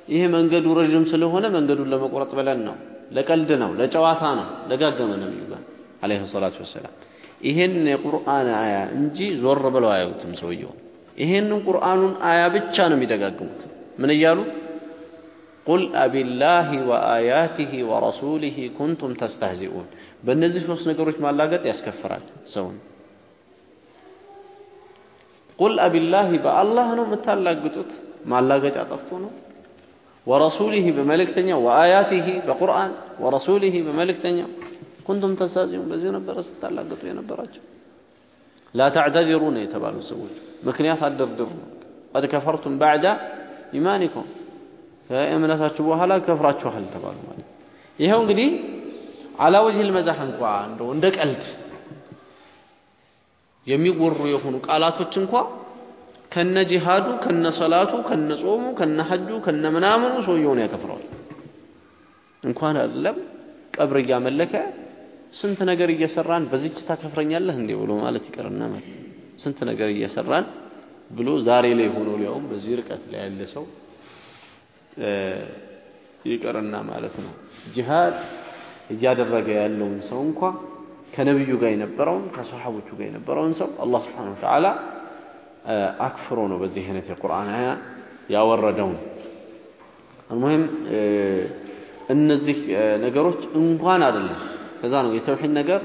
ይሄ መንገዱ ረዥም ስለሆነ መንገዱን ለመቁረጥ ብለን ነው፣ ለቀልድ ነው፣ ለጨዋታ ነው። ደጋገመ ነቢዩ ጋር ዓለይሂ ሰላቱ ወሰላም ይሄን የቁርአን አያ እንጂ ዞር ብለው አያዩትም ሰውየው። ይሄንን ቁርአኑን አያ ብቻ ነው የሚደጋግሙት። ምን እያሉ ቁል አቢላሂ ወአያቲሂ ወረሱሊሂ ኩንቱም ተስተህዚኡን። በእነዚህ ሶስት ነገሮች ማላገጥ ያስከፍራል ሰውን። ቁል አቢላሂ በአላህ ነው የምታላግጡት፣ ማላገጫ ጠፍቶ ነው። ወረሱሊሂ በመልእክተኛው፣ ወአያቲሂ በቁርአን ወረሱሊሂ በመልእክተኛው ኩንቱም ተስታዚኡን በዚህ ነበረ ስታላገጡ የነበራቸው ላ ተዕተዚሩ ነው የተባሉ ሰዎች ምክንያት አደርድሩ ቀድ ከፈርቱም ባዕዳ ኢማኒኩም ከእምነታችሁ በኋላ ከፍራችኋል ተባሉ ማለት ይኸው እንግዲህ አላ ወጅህ ልመዛህ እንኳ እንደው እንደ ቀልድ የሚወሩ የሆኑ ቃላቶች እንኳ ከነ ጂሃዱ ከነ ሰላቱ ከነ ጾሙ ከነ ሐጁ ከነ ምናምኑ ሰውየውን ያከፍረዋል። እንኳን አይደለም ቀብር እያመለከ ስንት ነገር እየሰራን በዚች ታከፍረኛለህ እንዴ ብሎ ማለት ይቀርና ማለት ስንት ነገር እየሰራን ብሎ ዛሬ ላይ ሆኖ ሊያውም በዚህ ርቀት ላይ ያለ ሰው ይቅርና ማለት ነው ጂሃድ እያደረገ ያለውን ሰው እንኳ ከነቢዩ ጋር የነበረውን ከሰሓቦቹ ጋር የነበረውን ሰው አላህ ስብሓነሁ ወተዓላ አክፍሮ ነው በዚህ አይነት የቁርአን አያ ያወረደውን። አልሙሂም እነዚህ ነገሮች እንኳን አይደለም ከዛ ነው የተውሂድ ነገር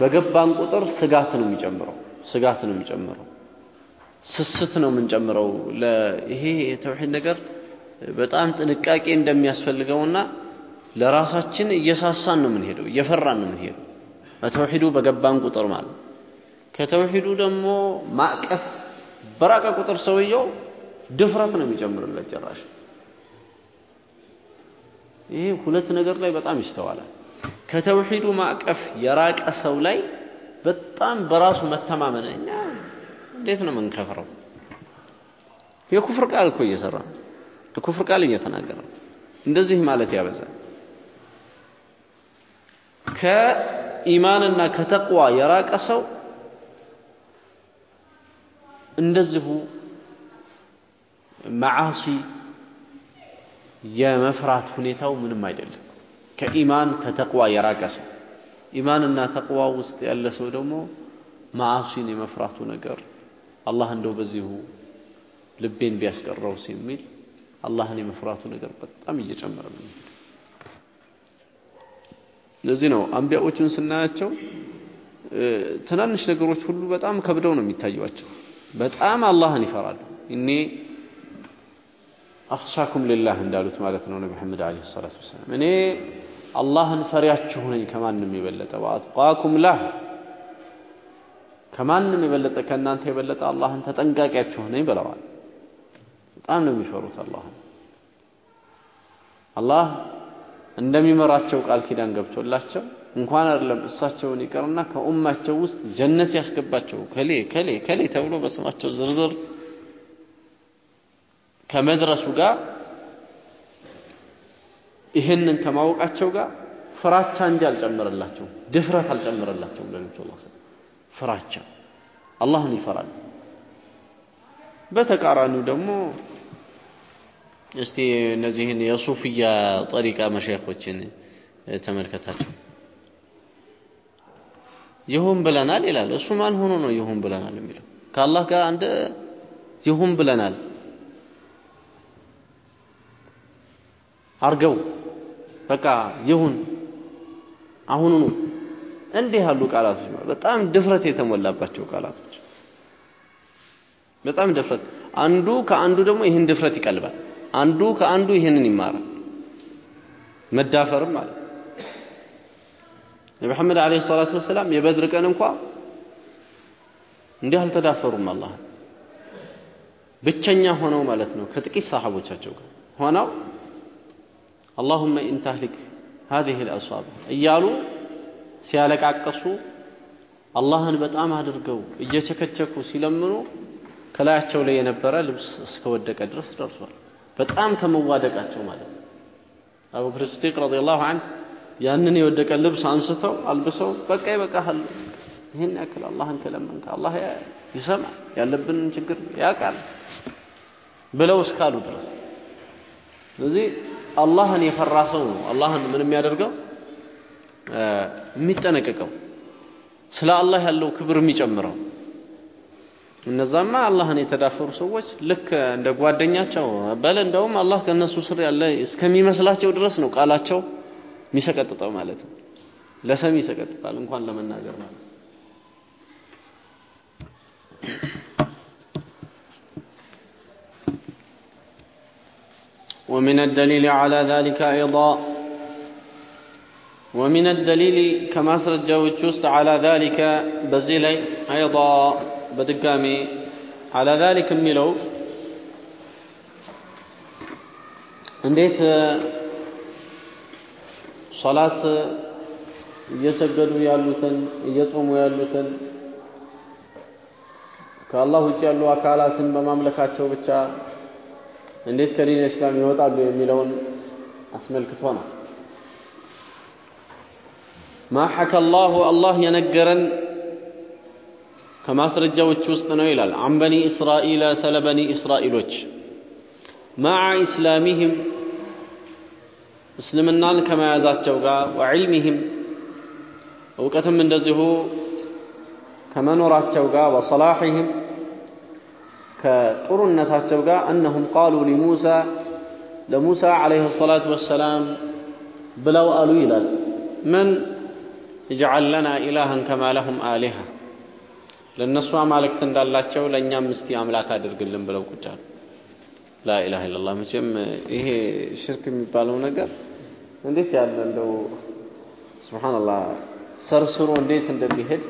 በገባን ቁጥር ስጋት ነው የሚጨምረው፣ ስጋት ነው የሚጨምረው፣ ስስት ነው የምንጨምረው። ይሄ የተውሂድ ነገር በጣም ጥንቃቄ እንደሚያስፈልገውና ለራሳችን እየሳሳን ነው የምንሄደው፣ እየፈራን ነው የምንሄደው። በተውሂዱ በገባን ቁጥር ማለት ከተውሂዱ ደግሞ ማዕቀፍ በራቀ ቁጥር ሰውየው ድፍረት ነው የሚጨምርለት ጭራሽ። ይሄ ሁለት ነገር ላይ በጣም ይስተዋላል። ከተውሂዱ ማዕቀፍ የራቀ ሰው ላይ በጣም በራሱ መተማመን እኛ እንዴት ነው የምንከፍረው? የኩፍር ቃል እኮ እየሰራ ነው። የኩፍር ቃል እየተናገረ ነው። እንደዚህ ማለት ያበዛል። ከኢማንና ከተቅዋ የራቀ ሰው እንደዚሁ መዓሲ የመፍራት ሁኔታው ምንም አይደለም። ከኢማን ከተቅዋ የራቀ ሰው ኢማንና ተቅዋ ውስጥ ያለ ሰው ደግሞ መዓሲን የመፍራቱ ነገር አላህ እንደው በዚሁ ልቤን ቢያስቀረውስ የሚል አላህን የመፍራቱ ነገር በጣም እየጨመረ ነው። ለዚህ ነው አንቢያዎቹን ስናያቸው ትናንሽ ነገሮች ሁሉ በጣም ከብደው ነው የሚታዩቸው። በጣም አላህን ይፈራሉ። እኔ አኽሻኩም ሊላህ እንዳሉት ማለት ነው ነቢ መሐመድ ዓለይሂ ሰላቱ ወሰላም እኔ አላህን ፈሪያችሁ ነኝ ከማንም የበለጠ ወአጥቃኩም ላህ ከማንም የበለጠ ከእናንተ የበለጠ አላህን ተጠንቃቂያችሁ ነኝ ብለዋል። በጣም ነው የሚፈሩት አላህን። አላህ እንደሚመራቸው ቃል ኪዳን ገብቶላቸው እንኳን አይደለም እሳቸውን ይቀርና ከኡማቸው ውስጥ ጀነት ያስገባቸው ከሌ ከሌ ከሌ ተብሎ በስማቸው ዝርዝር ከመድረሱ ጋር ይህንን ከማወቃቸው ጋር ፍራቻ እንጂ አልጨመረላቸውም፣ ድፍረት አልጨመረላቸውም። ለነብዩ ላ ፍራቻ አላህን ይፈራል። በተቃራኒው ደግሞ እስቲ እነዚህን የሱፍያ ጠሪቃ መሻይኾችን ተመልከታቸው። ይሁን ብለናል ይላል። እሱ ማን ሆኖ ነው ይሁን ብለናል የሚለው? ከአላህ ጋር አንድ ይሁን ብለናል አርገው በቃ ይሁን አሁኑኑ እንዲህ ያሉ ቃላቶች በጣም ድፍረት የተሞላባቸው ቃላቶች። በጣም ድፍረት። አንዱ ከአንዱ ደግሞ ይህን ድፍረት ይቀልባል። አንዱ ከአንዱ ይህንን ይማራል። መዳፈርም ማለት መሐመድ ዓለይሂ ሰላቱ ወሰላም የበድር ቀን እንኳ እንዲህ አልተዳፈሩም አላህ ብቸኛ ሆነው ማለት ነው ከጥቂት ሰሃቦቻቸው ጋር ሆነው አላሁመ ኢን ተህሊክ ልአሷብ እያሉ ሲያለቃቀሱ አላህን በጣም አድርገው እየቸከቸኩ ሲለምኑ ከላያቸው ላይ የነበረ ልብስ እስከወደቀ ድረስ ደርሷል። በጣም ከመዋደቃቸው ማለት ነው። አቡበክር ስዲቅ ረዲየላሁ ዐንሁ ያንን የወደቀ ልብስ አንስተው አልብሰው በቃ ይበቃሃል፣ ይህን ያክል አላህን ከለመንክ አላህ ይሰማል፣ ያለብንን ችግር ያውቃል ብለው እስካሉ ድረስ። ስለዚህ አላህን የፈራ ሰው ነው አላህን ምን የሚያደርገው? የሚጠነቀቀው ስለ አላህ ያለው ክብር የሚጨምረው። እነዛማ አላህን የተዳፈሩ ሰዎች ልክ እንደ ጓደኛቸው በለ እንደውም አላህ ከእነሱ ስር ያለ እስከሚመስላቸው ድረስ ነው ቃላቸው የሚሰቀጥጠው ማለት ነው። ለሰሚ ይሰቀጥጣል እንኳን ለመናገር ማለት ومن الدليل على ذلك أيضا ومن الدليل كما سرجوت وسط على ذلك بزيلي أيضا بدقامي على ذلك ميلو እንዴት ሶላት እየሰገዱ ያሉትን እየጾሙ ያሉትን ከአላህ ውጭ ያሉ አካላትን በማምለካቸው ብቻ እንዴት ከዲን እስላም ይወጣሉ የሚለውን አስመልክቶ ነው። ማ ሐከ አላህ የነገረን ከማስረጃዎች ውስጥ ነው ይላል። አን በኒ እስራኤል ስለ በኒ እስራኤሎች ማዓ ኢስላሚህም እስልምናን ከመያዛቸው ጋር ወዕልሚህም እውቀትም እንደዚሁ ከመኖራቸው ጋር ወሰላሕህም ከጥሩነታቸው ጋር እነሁም ቃሉ ሊሙሳ ለሙሳ ዓለይሂ ሰላቱ ወሰላም ብለው አሉ ይላል። ምን እጅዓል ለና ኢላሃን ከማ ለሁም አሊሃ? ለእነሱ አማልክት እንዳላቸው ለእኛም እስቲ አምላክ አድርግልን ብለው ቁጭ አሉ ላኢላሃ ኢለላህ መቼም ይሄ ሽርክ የሚባለው ነገር እንዴት ያለ እንደው ስብሓንላህ ሰርስሮ እንዴት እንደሚሄድ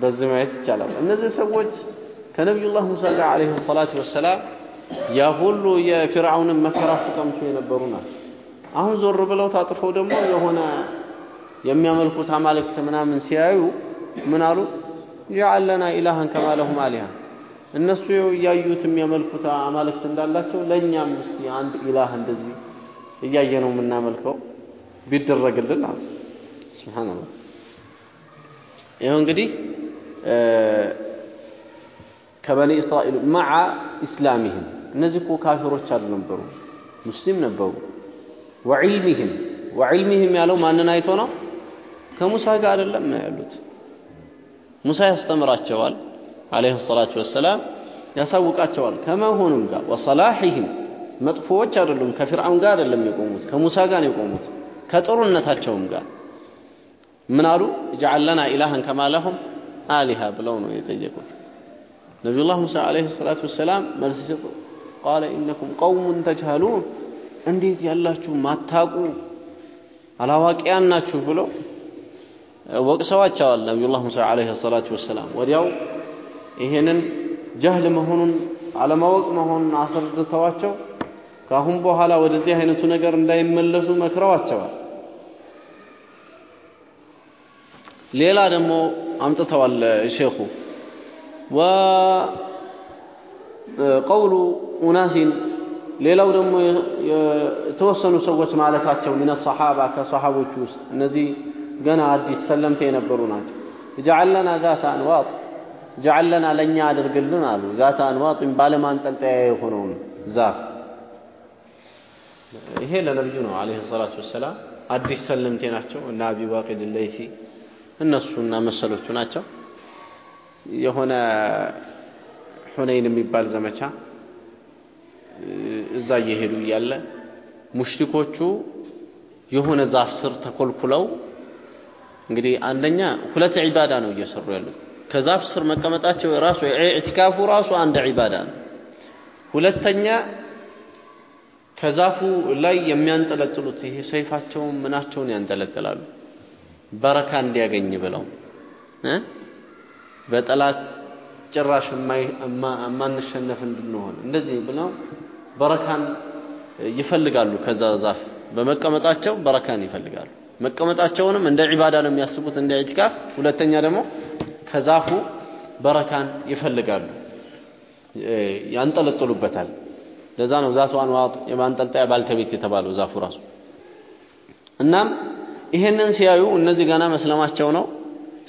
በዚህ ማየት ይቻላል። እነዚህ ሰዎች ከነቢዩላህ ሙሳ ጋር ዓለይሂ ሰላቱ ወሰላም ያ ሁሉ የፊርዓውንን መከራ ሲቀምሱ የነበሩ ናቸው። አሁን ዞር ብለው ታጥፈው ደግሞ የሆነ የሚያመልኩት አማልክት ምናምን ሲያዩ ምን አሉ? ጀዓል ለና ኢላሃን ከማ ለሁም አሊሃ እነሱ እያዩት የሚያመልኩት አማልክት እንዳላቸው ለእኛም እስቲ አንድ ኢላህ እንደዚህ እያየ ነው የምናመልከው ቢደረግልን አሉ። ስብሓንላህ ይኸው እንግዲህ ከበኒ እስራኤል መዓ ኢስላሚህም እነዚህ እኮ ካፊሮች አልነበሩ ሙስሊም ነበሩ። ወዕልሚህም ወዕልሚህም ያለው ማንን አይቶ ነው? ከሙሳ ጋር አይደለም ያሉት። ሙሳ ያስተምራቸዋል አለይሂ ሰላቱ ወሰላም ያሳውቃቸዋል። ከመሆኑም ጋር ወሰላሒህም መጥፎዎች አይደሉም። ከፊርዓውን ጋር አይደለም የቆሙት ከሙሳ ጋር ነው የቆሙት ከጥሩነታቸውም ጋር ምን አሉ? እጅዓል ለና ኢላሃን ከማ ለሁም አሊሃ ብለው ነው የጠየቁት። ነቢዩላህ ሙሳ አለይሂ ሰላቱ ወሰላም መልስ ሲሰጡ ቃለ ኢነኩም ቀውሙን ተጅሃሉን እንዴት ያላችሁ ማታቁ አላዋቂያን ናችሁ ብለው ወቅሰዋቸዋል። ነቢዩላህ ሙሳ አለይሂ ሰላቱ ወሰላም ወዲያው ይሄንን ጀህል መሆኑን አለማወቅ መሆኑን አስረድተዋቸው ከአሁን በኋላ ወደዚህ አይነቱ ነገር እንዳይመለሱ መክረዋቸዋል። ሌላ ደግሞ አምጥተዋል ሼኹ። ወቀውሉ ኡናሲን ሌላው ደግሞ የተወሰኑ ሰዎች ማለታቸው ሚነ ሰሓባ ከሰሓቦች ውስጥ እነዚህ ገና አዲስ ሰለምቴ የነበሩ ናቸው። እጅዓል ለና ዛተ አንዋጥ እጅዓል ለና ለእኛ አድርግልን አሉ። ዛተ አንዋጥን ባለማንጠልጠያ የሆነውን ዛፍ። ይሄ ለነቢዩ ነው አለይሂ ሰላቱ ወሰላም አዲስ ሰለምቴ ናቸው። እና አቢ ዋቂድ ለይሲ እነሱና መሰሎቹ ናቸው። የሆነ ሁነይን የሚባል ዘመቻ እዛ እየሄዱ እያለ ሙሽሪኮቹ የሆነ ዛፍ ስር ተኮልኩለው እንግዲህ አንደኛ ሁለት ዒባዳ ነው እየሰሩ ያሉት ከዛፍ ስር መቀመጣቸው ራሱ ኢዕቲካፉ ራሱ አንድ ዒባዳ ነው። ሁለተኛ ከዛፉ ላይ የሚያንጠለጥሉት ይሄ ሰይፋቸውን ምናቸውን ያንጠለጥላሉ? በረካ እንዲያገኝ ብለው። በጠላት ጭራሽ የማንሸነፍ እንድንሆን እንደዚህ ብለው በረካን ይፈልጋሉ። ከዛ ዛፍ በመቀመጣቸው በረካን ይፈልጋሉ። መቀመጣቸውንም እንደ ዒባዳ ነው የሚያስቡት እንደ ኢዕቲካፍ። ሁለተኛ ደግሞ ከዛፉ በረካን ይፈልጋሉ። ያንጠለጥሉበታል። ለዛ ነው ዛቱ አንዋጥ የማንጠልጠያ ባልተቤት የተባለው ዛፉ ራሱ። እናም ይሄንን ሲያዩ እነዚህ ገና መስለማቸው ነው።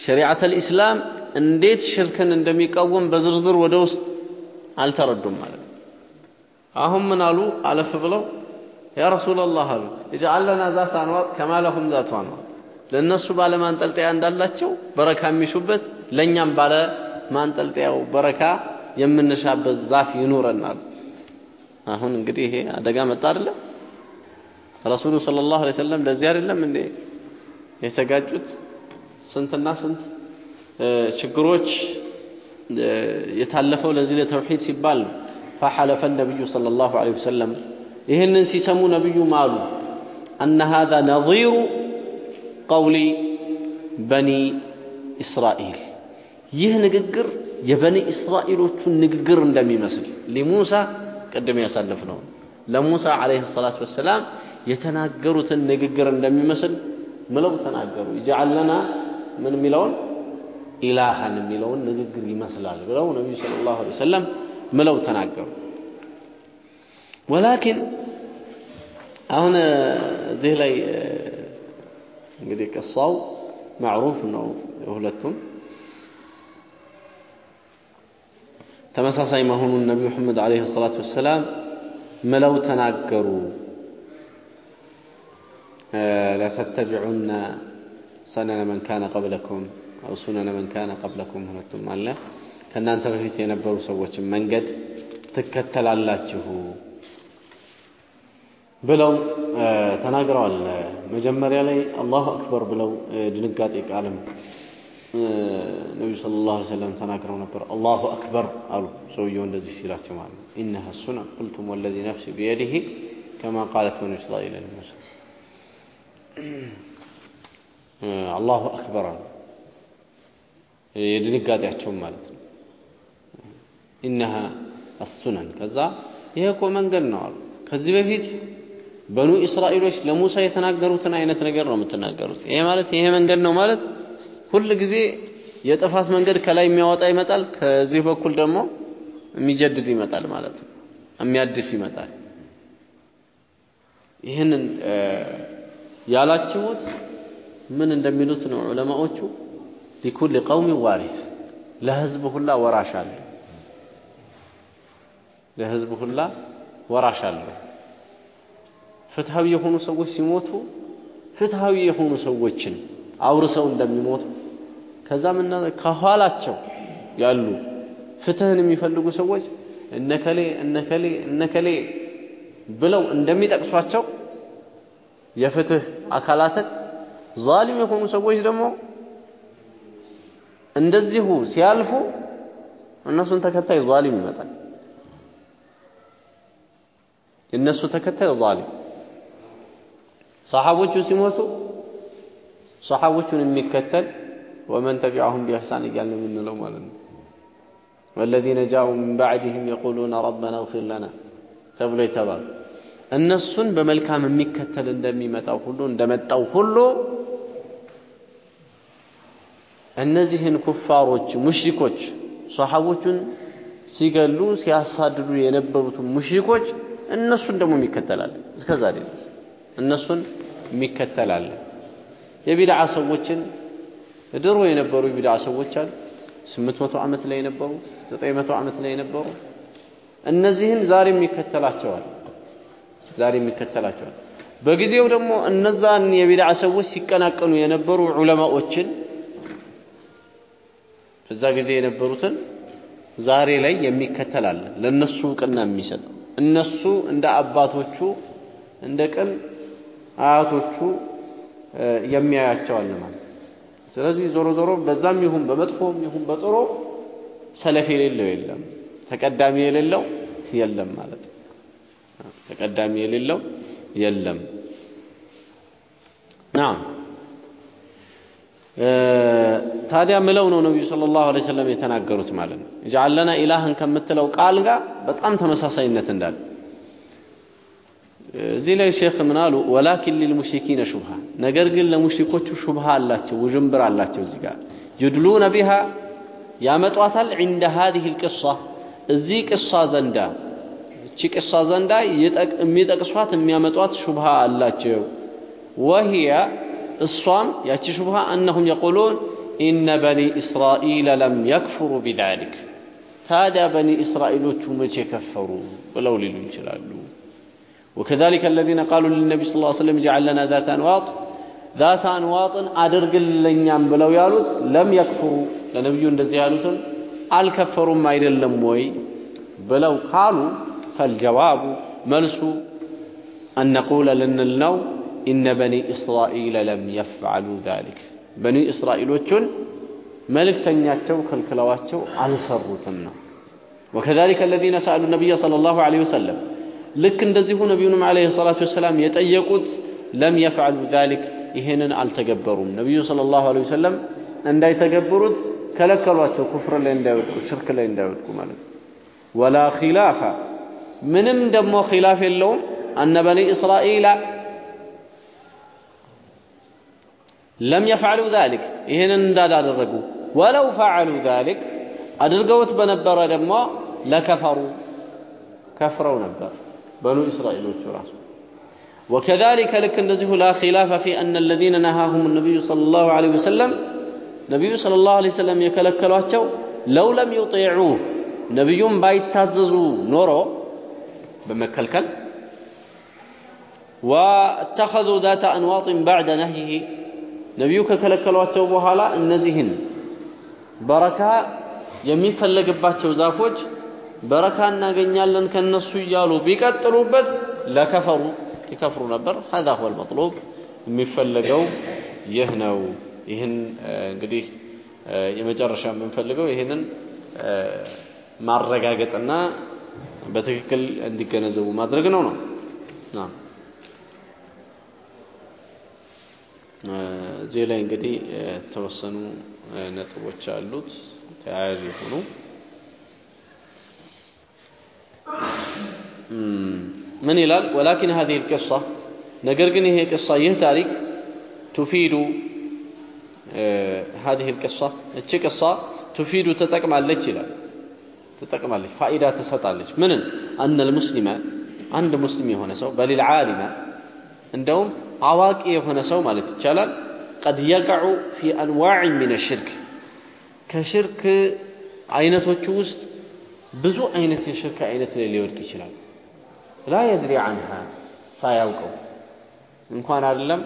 ሸሪዓተል ኢስላም እንዴት ሽርክን እንደሚቃወም በዝርዝር ወደ ውስጥ አልተረዱም ማለት ነው። አሁን ምን አሉ? አለፍ ብለው ያ ረሱላላህ አሉ እጅዓል ለና ዛት አንዋጥ ከማ ዛቱ አንዋጥ ለእነሱ ባለ ማንጠልጠያ እንዳላቸው በረካ የሚሹበት ለእኛም ባለ ማንጠልጠያው በረካ የምንሻበት ዛፍ ይኑረናል አሁን እንግዲህ ይሄ አደጋ መጣ አይደለም ረሱሉ ሰለላሁ ዐለይሂ ወሰለም ለዚህ አይደለም እንዴ የተጋጩት ስንትና ስንት ችግሮች የታለፈው ለዚህ ለተውሂድ ሲባል ነው فحلف النبي صلى الله عليه وسلم ይህንን ሲሰሙ ነብዩ ማሉ أن هذا نظير ቀውሊ በኒ እስራኤል ይህ ንግግር የበኒ እስራኤሎቹን ንግግር እንደሚመስል ሊሙሳ ቅድም ያሳለፍነው ለሙሳ ዓለይሂ ሰላቱ ወሰላም የተናገሩትን ንግግር እንደሚመስል ምለው ተናገሩ። ይጀዓል ለና ምን የሚለውን ኢላሃን የሚለውን ንግግር ይመስላል ብለው ነቢዩ ሰለላሁ ዐለይሂ ወሰለም ምለው ተናገሩ። ወላኪን አሁን እዚህ ላይ እንግዲህ ቅሳው ማዕሩፍ ነው የሁለቱም ተመሳሳይ መሆኑን ነቢ ሙሐመድ ዓለይሂ ሰላቱ ወሰላም ምለው ተናገሩ። ለተተቢዑነ ሰነነ መን ካነ ቀብለኩም አው ሱነነ መን ካነ ቀብለኩም ሁለቱም አለ ከእናንተ በፊት የነበሩ ሰዎችን መንገድ ትከተላላችሁ ብለው ተናግረዋል። መጀመሪያ ላይ አላሁ አክበር ብለው ድንጋጤ ቃልም ነቢዩ ሰለላሁ ዐለይሂ ወሰለም ተናግረው ነበር። አላሁ አክበር አሉ። ሰውየው እንደዚህ ሲላቸው ማለት ነው። ኢነሃ ሱና ቁልቱም ወለዚ ነፍሲ ቢየዲህ ከማ ቃለት በኑ እስራኤል ለሙሳ አላሁ አክበር አሉ። የድንጋጤያቸውም ማለት ነው። ኢነሃ አሱነን ከዛ ይሄ እኮ መንገድ ነው አሉ። ከዚህ በፊት በኑ እስራኤሎች ለሙሳ የተናገሩትን አይነት ነገር ነው የምትናገሩት። ይሄ ማለት ይሄ መንገድ ነው ማለት ሁል ጊዜ የጥፋት መንገድ ከላይ የሚያወጣ ይመጣል፣ ከዚህ በኩል ደግሞ የሚጀድድ ይመጣል ማለት ነው። የሚያድስ ይመጣል። ይህንን ያላችሁት ምን እንደሚሉት ነው ዑለማዎቹ ሊኩል ቀውሚ ዋሪስ ለህዝብ ሁላ ወራሽ አለ። ለህዝብ ሁላ ወራሽ አለ። ፍትሃዊ የሆኑ ሰዎች ሲሞቱ ፍትሃዊ የሆኑ ሰዎችን አውርሰው እንደሚሞቱ ከዛም ከኋላቸው ያሉ ፍትህን የሚፈልጉ ሰዎች እነከሌ እነከሌ እነከሌ ብለው እንደሚጠቅሷቸው የፍትህ አካላትን ዛሊም የሆኑ ሰዎች ደግሞ እንደዚሁ ሲያልፉ እነሱን ተከታይ ዛሊም ይመጣል። የእነሱ ተከታይ ዛሊም ሰሓቦቹ ሲሞቱ ሰሓቦቹን የሚከተል ወመን ተቢዐሁም ቢኢሕሳን እያልን የምንለው ማለት ነው። ወለዚነ ጃኡ ሚን ባዕድህም የቁሉነ ረበና እግፊር ለና ተብሎ የተባሉ እነሱን በመልካም የሚከተል እንደሚመጣው ሁሉ እንደመጣው ሁሉ እነዚህን ኩፋሮች ሙሽሪኮች ሰሓቦቹን ሲገሉ ሲያሳድዱ የነበሩትን ሙሽሪኮች እነሱን ደግሞ የሚከተላል እስከዛ ድረስ። እነሱን የሚከተላል። የቢድዓ ሰዎችን ድሮ የነበሩ የቢድዓ ሰዎች አሉ። ስምንት መቶ ዓመት ላይ የነበሩ ዘጠኝ መቶ ዓመት ላይ የነበሩ እነዚህን ዛሬ የሚከተላቸዋል ዛሬ የሚከተላቸዋል በጊዜው ደግሞ እነዛን የቢድዓ ሰዎች ሲቀናቀኑ የነበሩ ዑለማዎችን በዛ ጊዜ የነበሩትን ዛሬ ላይ የሚከተላል ለነሱ እውቅና የሚሰጥ እነሱ እንደ አባቶቹ እንደ ቅን አያቶቹ የሚያያቸዋል ማለት ስለዚህ ዞሮ ዞሮ በዛም ይሁን በመጥፎም ይሁን በጥሩ ሰለፍ የሌለው የለም። ተቀዳሚ የሌለው የለም ማለት ተቀዳሚ የሌለው የለም። ናም። ታዲያ ምለው ነው ነቢዩ ሰለላሁ ዐለይሂ ወሰለም የተናገሩት ማለት ነው። እጅዓል ለና ኢላህን ከምትለው ቃል ጋር በጣም ተመሳሳይነት እንዳለ እዚህ ላይ ሼክ ምን አሉ ወላኪን ሊልሙሽሪኪነ ሹብሃ ነገር ግን ለሙሽሪኮቹ ሹብሃ አላቸው ውዥንብር አላቸው እዚህ ጋር ዩድሉነ ቢሃ ያመጧታል ዒንደ ሃዚህ ልቅሷ እዚህ ቅሷ ዘንዳ እቺ ቅሷ ዘንዳ የሚጠቅሷት የሚያመጧት ሹብሃ አላቸው ወህያ እሷም ያቺ ሹብሃ አነሁም የቁሉን ኢነ በኒ እስራኤል ለም የክፍሩ ቢዛሊክ ታዲያ በኒ እስራኤሎቹ መቼ ከፈሩ ብለው ሊሉ ይችላሉ وكذلك الذين قالوا للنبي صلى الله عليه وسلم جعل لنا ذات أنواط ذات أنواط أدرق لنيام بلو يالوت لم يكفروا. لنبي እንደዚህ ያሉትን ما አይደለም ወይ بلو قالوا فالجواب መልሱ أن نقول لنلنو إن بني إسرائيل لم يفعلوا ذلك. بني إسرائيل وچون መልእክተኛቸው ከልክለዋቸው አልሰሩትም ነው وكذلك الذين سألوا النبي صلى الله عليه وسلم ልክ እንደዚሁ ነቢዩንም ዓለይሂ ሰላቱ ወሰላም የጠየቁት ለም የፍዐሉ ዛሊክ ይሄንን አልተገበሩም። ነቢዩ ሰለላሁ ዐለይሂ ወሰለም እንዳይተገብሩት ከለከሏቸው፣ ኩፍር ላይ እንዳይወድቁ፣ ሽርክ ላይ እንዳይወድቁ ማለት ነው። ወላ ኺላፈ ምንም ደግሞ ኺላፍ የለውም አነ በኒ እስራኤል ለም የፍዐሉ ዛሊክ ይህንን እንዳላደረጉ ወለው ፈዐሉ ዛሊክ አድርገውት በነበረ ደግሞ ለከፈሩ ከፍረው ነበር በኑ እስራኤሎቹ ራሱ وكذلك لك እንደዚሁ لا خلاف في أن الذين نهاهم النبي صلى الله عليه وسلم ነቢዩ صلى الله عليه وسلم የከለከሏቸው ለው ለም يطيعوه ነቢዩም ባይታዘዙ ኖሮ በመከልከል واتخذوا ذات أنواط بعد نهيه ነቢዩ ከከለከሏቸው በኋላ እነዚህን በረካ የሚፈለግባቸው ዛፎች በረካ እናገኛለን ከነሱ እያሉ ቢቀጥሉበት ለከፈሩ ይከፍሩ ነበር هذا هو المطلوب የሚፈለገው ይህ ነው ይህን እንግዲህ የመጨረሻ የምንፈልገው ይህንን ማረጋገጥና በትክክል እንዲገነዘቡ ማድረግ ነው ነው እዚህ ላይ እንግዲህ የተወሰኑ ነጥቦች አሉት ተያያዥ የሆኑ ምን ይላል ወላኪን هذه القصة ነገር ግን ይሄ ቅሳ ይህ ታሪክ ቱፊዱ هذه القصة እቺ ቅሳ ቱፊዱ ተጠቅማለች ይላል ትጠቅማለች ፋኢዳ ትሰጣለች ምንን አነ ልሙስሊመ አንድ ሙስሊም የሆነ ሰው በሊል ዓሊመ እንደውም አዋቂ የሆነ ሰው ማለት ይቻላል ቀድ የቀዑ ፊ አንዋዕ ሚን ሽርክ ከሽርክ አይነቶቹ ውስጥ ብዙ አይነት የሽርክ አይነት ላይ ሊወድቅ ይችላል ላ የድሪ አንሃ ሳያውቀው። እንኳን አይደለም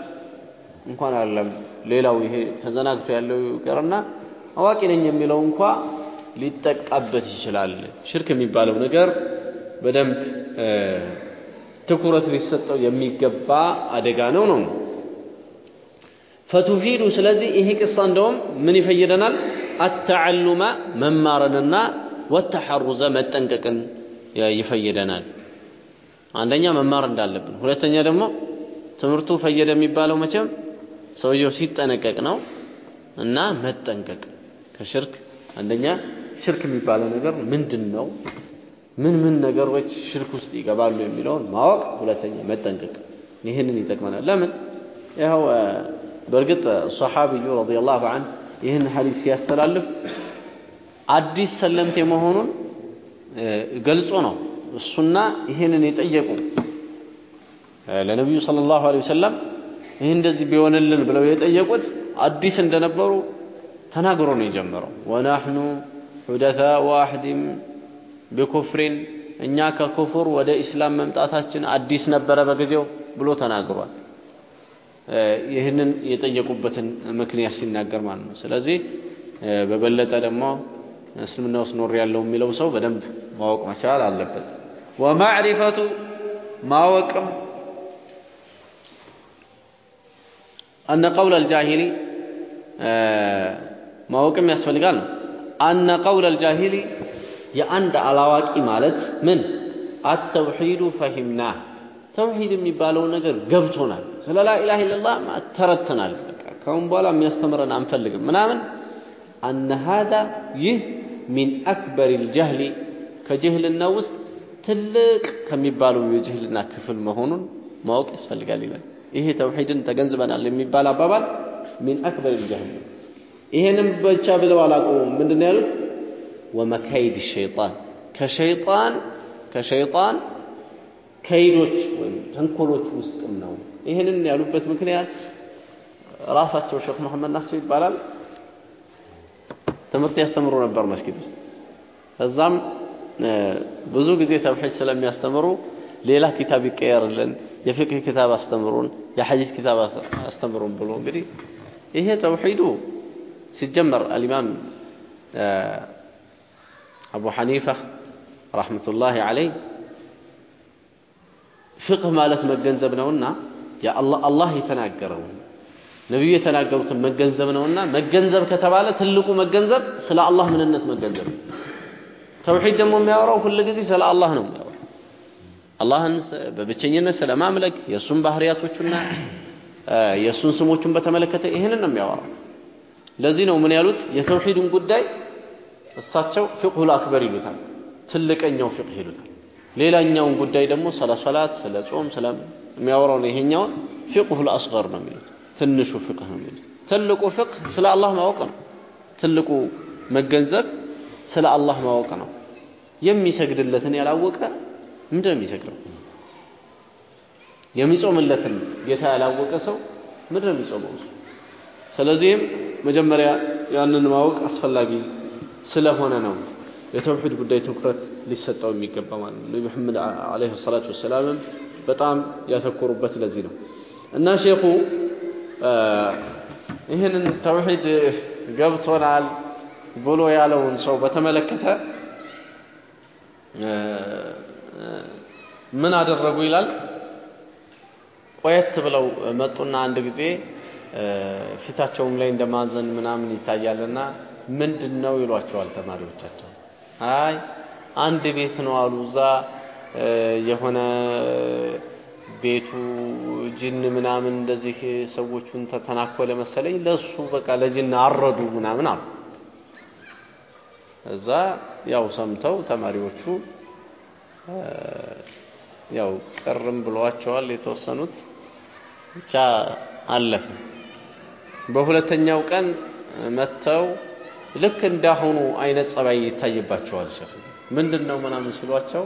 እንኳን አይደለም። ሌላው ይሄ ተዘናግቶ ያለው ይቀርና አዋቂ ነኝ የሚለው እንኳ ሊጠቃበት ይችላል። ሽርክ የሚባለው ነገር በደንብ ትኩረት ሊሰጠው የሚገባ አደጋ ነው ነው። ፈቱፊዱ ስለዚህ ይሄ ቅሳ እንደውም ምን ይፈይደናል? አተዓሉመ መማርንና ወተሐሩዘ መጠንቀቅን ይፈይደናል አንደኛ መማር እንዳለብን ሁለተኛ ደግሞ ትምህርቱ ፈየደ የሚባለው መቼም ሰውየው ሲጠነቀቅ ነው እና መጠንቀቅ። ከሽርክ አንደኛ ሽርክ የሚባለው ነገር ምንድን ነው ምን ምን ነገሮች ሽርክ ውስጥ ይገባሉ የሚለውን ማወቅ ሁለተኛ መጠንቀቅ። ይህንን ይጠቅመናል። ለምን? ይኸው በእርግጥ ሰሓቢዩ ረዲየላሁ ዐንሁ ይህን ሐዲስ ሲያስተላልፍ አዲስ ሰለምቴ መሆኑን ገልጾ ነው እሱና ይህንን የጠየቁ ለነቢዩ ሰለላሁ ዐለይሂ ወሰለም ይህ እንደዚህ ቢሆንልን ብለው የጠየቁት አዲስ እንደነበሩ ተናግሮ ነው የጀመረው። ወናሕኑ ሑደታኡ አሕዲም ቢኩፍሪን እኛ ከኩፍር ወደ ኢስላም መምጣታችን አዲስ ነበረ በጊዜው ብሎ ተናግሯል። ይህንን የጠየቁበትን ምክንያት ሲናገር ማለት ነው። ስለዚህ በበለጠ ደግሞ እስልምና ውስጥ ኖር ያለው የሚለው ሰው በደንብ ማወቅ መቻል አለበት ወማዕሪፈቱ ማወቅም አነ ቀውል አልጃሂሊ ማወቅም ያስፈልጋል ነው አነ ቀውል አልጃሂሊ የአንድ አላዋቂ ማለት ምን አተውሒዱ ፈሂምና ተውሒድ የሚባለው ነገር ገብቶናል ስለ ላኢላህ ኢላላህ ተረትናል ካሁን በኋላ የሚያስተምረን አንፈልግም ምናምን አነ ሃዛ ይህ ሚን አክበር ልጀህሊ ከጅህልና ውስጥ ትልቅ ከሚባለው የጅህልና ክፍል መሆኑን ማወቅ ያስፈልጋል ይላል። ይሄ ተውሒድን ተገንዝበናል የሚባል አባባል ሚን አክበር ልጀህል ይሄንም ብቻ ብለው አላቆሙም። ምንድን ያሉት? ወመካይድ ሸይጣን። ከሸይጣን ከሸይጣን ከይዶች ወይም ተንኮሎች ውስጥም ነው። ይህንን ያሉበት ምክንያት ራሳቸው ሼክ መሐመድ ናቸው ይባላል። ትምህርት ያስተምሩ ነበር መስጊድ ውስጥ። ከዛም ብዙ ጊዜ ተውሒድ ስለሚያስተምሩ ሌላ ኪታብ ይቀየርልን የፍቅህ ኪታብ አስተምሩን የሐዲስ ኪታብ አስተምሩን ብሎ እንግዲህ ይሄ ተውሒዱ ሲጀመር አልኢማም አቡ ሐኒፋ ረሕመቱላሂ ዓለይ ፍቅህ ማለት መገንዘብ ነውና አላህ የተናገረው ነቢዩ የተናገሩትን መገንዘብ ነውና መገንዘብ ከተባለ ትልቁ መገንዘብ ስለ አላህ ምንነት መገንዘብ ተውሒድ ደግሞ የሚያወራው ሁል ጊዜ ስለ አላህ ነው የሚያወራው አላህን በብቸኝነት ስለ ማምለክ የእሱም ባህርያቶቹና የእሱን ስሞቹን በተመለከተ ይህንን ነው የሚያወራው። ለዚህ ነው ምን ያሉት የተውሂዱን ጉዳይ እሳቸው ፊቅሁል አክበር ይሉታል፣ ትልቀኛው ፊቅህ ይሉታል። ሌላኛውን ጉዳይ ደግሞ ስለ ሶላት፣ ስለ ጾም፣ ስለ የሚያወራውን ይሄኛውን ፊቅሁል አስገር ነው የሚሉት፣ ትንሹ ፍቅህ ነው የሚሉት። ትልቁ ፍቅህ ስለ አላህ ማወቅ ነው። ትልቁ መገንዘብ ስለ አላህ ማወቅ ነው። የሚሰግድለትን ያላወቀ ምንድን ነው የሚሰግደው? የሚጾምለትን ጌታ ያላወቀ ሰው ምንድን ነው የሚጾመው? ስለዚህም መጀመሪያ ያንን ማወቅ አስፈላጊ ስለሆነ ነው የተውሂድ ጉዳይ ትኩረት ሊሰጠው የሚገባ ማለት ነው። ነቢ መሐመድ ዓለይሂ ሰላቱ ወሰላምም በጣም ያተኮሩበት ለዚህ ነው እና ሼኹ ይህንን ተውሂድ ገብቶናል ብሎ ያለውን ሰው በተመለከተ ምን አደረጉ ይላል። ቆየት ብለው መጡና አንድ ጊዜ ፊታቸውም ላይ እንደማዘን ምናምን ይታያልና ምንድን ነው ይሏቸዋል ተማሪዎቻቸው። አይ አንድ ቤት ነው አሉ። እዛ የሆነ ቤቱ ጅን ምናምን እንደዚህ ሰዎቹን ተተናኮለ መሰለኝ። ለሱ በቃ ለጅን አረዱ ምናምን አሉ። እዛ ያው ሰምተው ተማሪዎቹ ያው ቅርም ብሏቸዋል የተወሰኑት ብቻ አለፈ። በሁለተኛው ቀን መጥተው ልክ እንዳሁኑ አይነት ጸባይ ይታይባቸዋል። ሸፍ ምንድን ነው ምናምን ሲሏቸው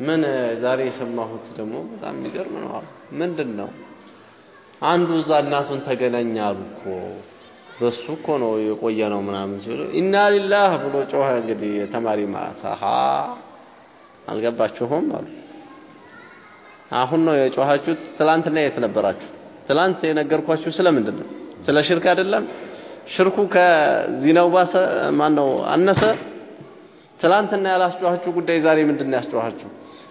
ምን ዛሬ የሰማሁት ደግሞ በጣም የሚገርም ነው ምንድን ነው አንዱ እዛ እናቱን ተገናኝ አሉ እኮ በሱ እኮ ነው የቆየ ነው ምናምን ሲሉ ኢና ሊላህ ብሎ ጮኸ። እንግዲህ የተማሪ አሃ አልገባችሁም አሉ። አሁን ነው የጮኻችሁት። ትላንትና የት ነበራችሁ? ትላንት የነገርኳችሁ ስለምንድን ነው? ስለ ሽርክ አይደለም? ሽርኩ ከዚናው ባሰ ማን ነው አነሰ? ትላንትና ያላስጮኻችሁ ጉዳይ ዛሬ ምንድን ነው ያስጮኻችሁ?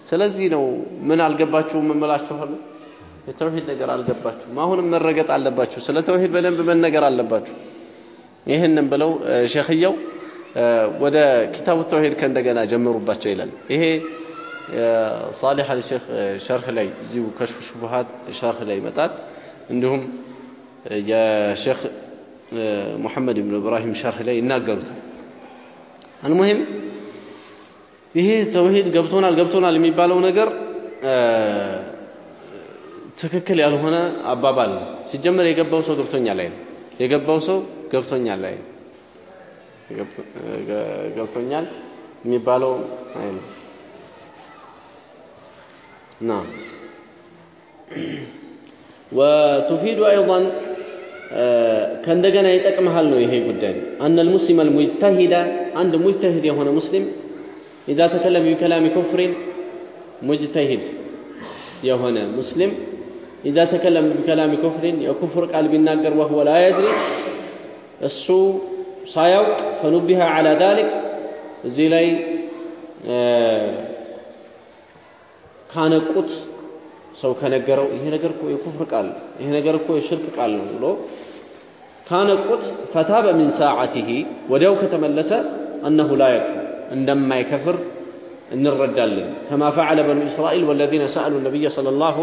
ስለዚህ ነው ምን አልገባችሁም እምላችኋለሁ። የተውሂድ ነገር አልገባችሁም። አሁንም መረገጥ አለባችሁ። ስለ ተውሂድ በደንብ መነገር አለባችሁ። ይህንን ብለው ሼኽየው ወደ ኪታቡ ተውሂድ ከእንደገና ጀመሩባቸው ይላል። ይሄ ሳሊሕ አልሼክ ሸርህ ላይ እዚሁ ከሽፍ ሹቡሃት ሸርህ ላይ ይመጣል። እንዲሁም የሼክ ሙሐመድ ብን ኢብራሂም ሸርህ ላይ ይናገሩታል። አልሙሂም ይሄ ተውሂድ ገብቶናል ገብቶናል የሚባለው ነገር ትክክል ያልሆነ አባባል ነው። ሲጀመር የገባው ሰው ገብቶኛል ላይ የገባው ሰው ገብቶኛል ላይ ገብቶኛል የሚባለው አይ ነው نعم وتفيد أيضا كندقنا يتقمهل ነው ይሄ ጉዳይ أن المسلم المجتهد عند مجتهد የሆነ ሙስሊም إذا تكلم بكلام كفر مجتهد የሆነ ሙስሊም إذا تكلم بكلام كفر የኩፍር ቃል ቢናገር وهو لا يدري እሱ ሳያውቅ فنبه على ذلك እዚህ ላይ ካነቁት ሰው ከነገረው ይሄ ነገር እኮ የኩፍር ቃል ይሄ ነገር እኮ የሽርክ ቃል ነው ብሎ ካነቁት ፈታበ ሚን ሰዓቲሂ ወዲያው ከተመለሰ እነሁ ላ የክፍር እንደማይከፍር እንረዳለን። ከማ ፈዓለ በኑ እስራኤል ወለዚነ ሰአሉ ነቢይ ሰለላሁ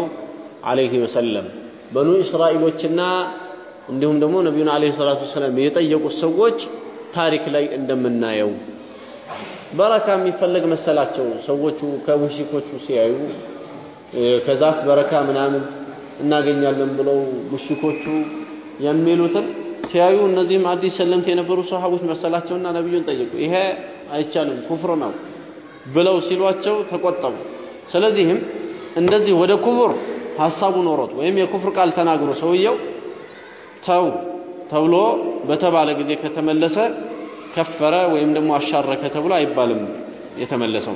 ዐለይሂ ወሰለም በኑ እስራኤሎችና እንዲሁም ደግሞ ነቢዩን ዐለይሂ ሰላቱ ወሰላም የጠየቁት ሰዎች ታሪክ ላይ እንደምናየው በረካ የሚፈለግ መሰላቸው ሰዎቹ ከሙሽሪኮቹ ሲያዩ ከዛፍ በረካ ምናምን እናገኛለን ብለው ሙሽሪኮቹ የሚሉትን ሲያዩ እነዚህም አዲስ ሰለምት የነበሩ ሰሃቦች መሰላቸውና ነቢዩን ጠየቁ። ይሄ አይቻልም ኩፍር ነው ብለው ሲሏቸው ተቆጠቡ። ስለዚህም እንደዚህ ወደ ኩፍር ሀሳቡ ኖሮት ወይም የኩፍር ቃል ተናግሮ ሰውየው ተው ተብሎ በተባለ ጊዜ ከተመለሰ ከፈረ ወይም ደግሞ አሻረከ ተብሎ አይባልም የተመለሰው።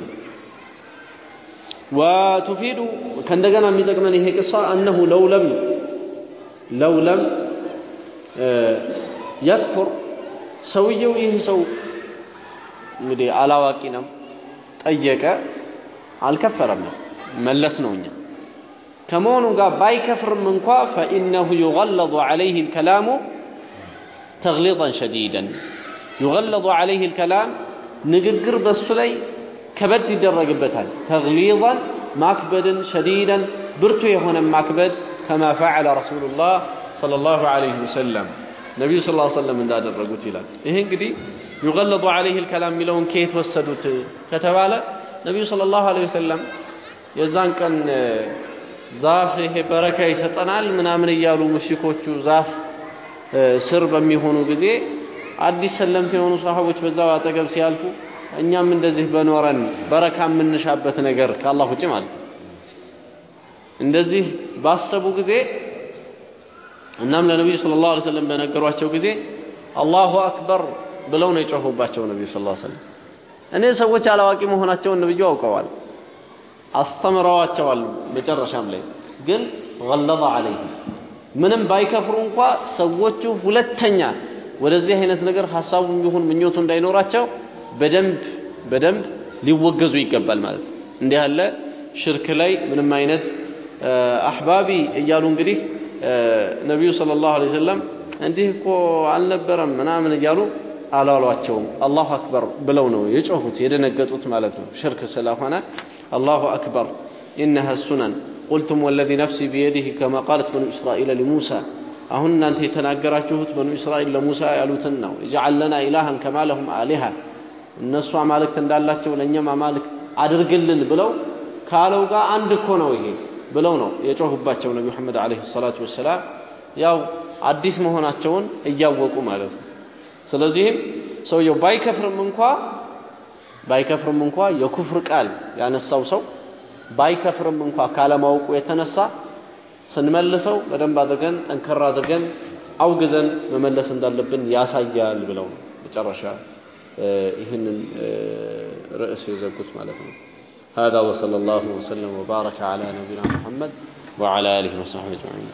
ወቱፊዱ ከእንደገና የሚጠቅመን ይሄ ቅሳ አነሁ ለውለም ለውለም የክፉር ሰውየው ይህ ሰው እንግዲህ አላዋቂ ነው። ጠየቀ አልከፈረም መለስ ነው እኛ كمونغا باي كفر من منكوا فإنه يغلظ عليه الكلام تغليظا شديدا. يغلظ عليه الكلام نققر بسلي كبد درقبتان تغليظا ماكبدا شديدا. برتو هنا ماكبد كما فعل رسول الله صلى الله عليه وسلم. نبي صلى الله عليه وسلم من دادر رقوتلا إهن قدي يغلظ عليه الكلام ملون كيف وسدوت. كتبالا نبي صلى الله عليه وسلم يزان كان ዛፍ ይሄ በረካ ይሰጠናል ምናምን እያሉ ሙሽኮቹ ዛፍ ስር በሚሆኑ ጊዜ አዲስ ሰለምት የሆኑ ሰሃቦች በዛው አጠገብ ሲያልፉ እኛም እንደዚህ በኖረን በረካ የምንሻበት ነገር ከአላህ ውጭ ማለት ነው። እንደዚህ ባሰቡ ጊዜ እናም ለነቢዩ ሰለላሁ ዐለይሂ ወሰለም በነገሯቸው ጊዜ አላሁ አክበር ብለው ነው የጮሁባቸው ነቢዩ ሰለላሁ ዐለይሂ ወሰለም። እኔ ሰዎች አላዋቂ መሆናቸውን ነብዩ አውቀዋል፣ አስተምረዋቸዋል። መጨረሻም ላይ ግን ገለظ ዐለይህም ምንም ባይከፍሩ እንኳ ሰዎቹ ሁለተኛ ወደዚህ አይነት ነገር ሀሳቡም ይሁን ምኞቱ እንዳይኖራቸው በደንብ በደንብ ሊወገዙ ይገባል ማለት ነው። እንዲህ ያለ ሽርክ ላይ ምንም አይነት አሕባቢ እያሉ እንግዲህ ነቢዩ ሰለላሁ ዐለይሂ ወሰለም እንዲህ እኮ አልነበረም ምናምን እያሉ አላሏቸውም። አላሁ አክበር ብለው ነው የጮሁት የደነገጡት ማለት ነው። ሽርክ ስለሆነ አክበር ኢነሃ ሱነን ቁልቱም ወለዚ ነፍሲ ቢየዲህ ከማ ቃለት በኑ እስራኤል ሊሙሳ አሁን እናንተ የተናገራችሁት በኑ እስራኤል ለሙሳ ያሉትን ነው። እጅዓል ለና ኢላሃን ከማ ለሁም አሊሃ እነሱ አማልክት እንዳላቸው ለእኛም አማልክት አድርግልን ብለው ካለው ጋር አንድ እኮ ነው ይሄ ብለው ነው የጮሁባቸው ነቢ መሐመድ ዓለይሂ ሰላቱ ወሰላም ያው አዲስ መሆናቸውን እያወቁ ማለት ነው። ስለዚህም ሰውየው ባይከፍርም እንኳ ባይከፍርም እንኳ የኩፍር ቃል ያነሳው ሰው ባይከፍርም እንኳ ካለማወቁ የተነሳ ስንመልሰው በደንብ አድርገን ጠንከር አድርገን አውግዘን መመለስ እንዳለብን ያሳያል ብለው ነው መጨረሻ ይህንን ርዕስ የዘጉት ማለት ነው። هذا وصلى الله وسلم وبارك على نبينا محمد وعلى آله وصحبه أجمعين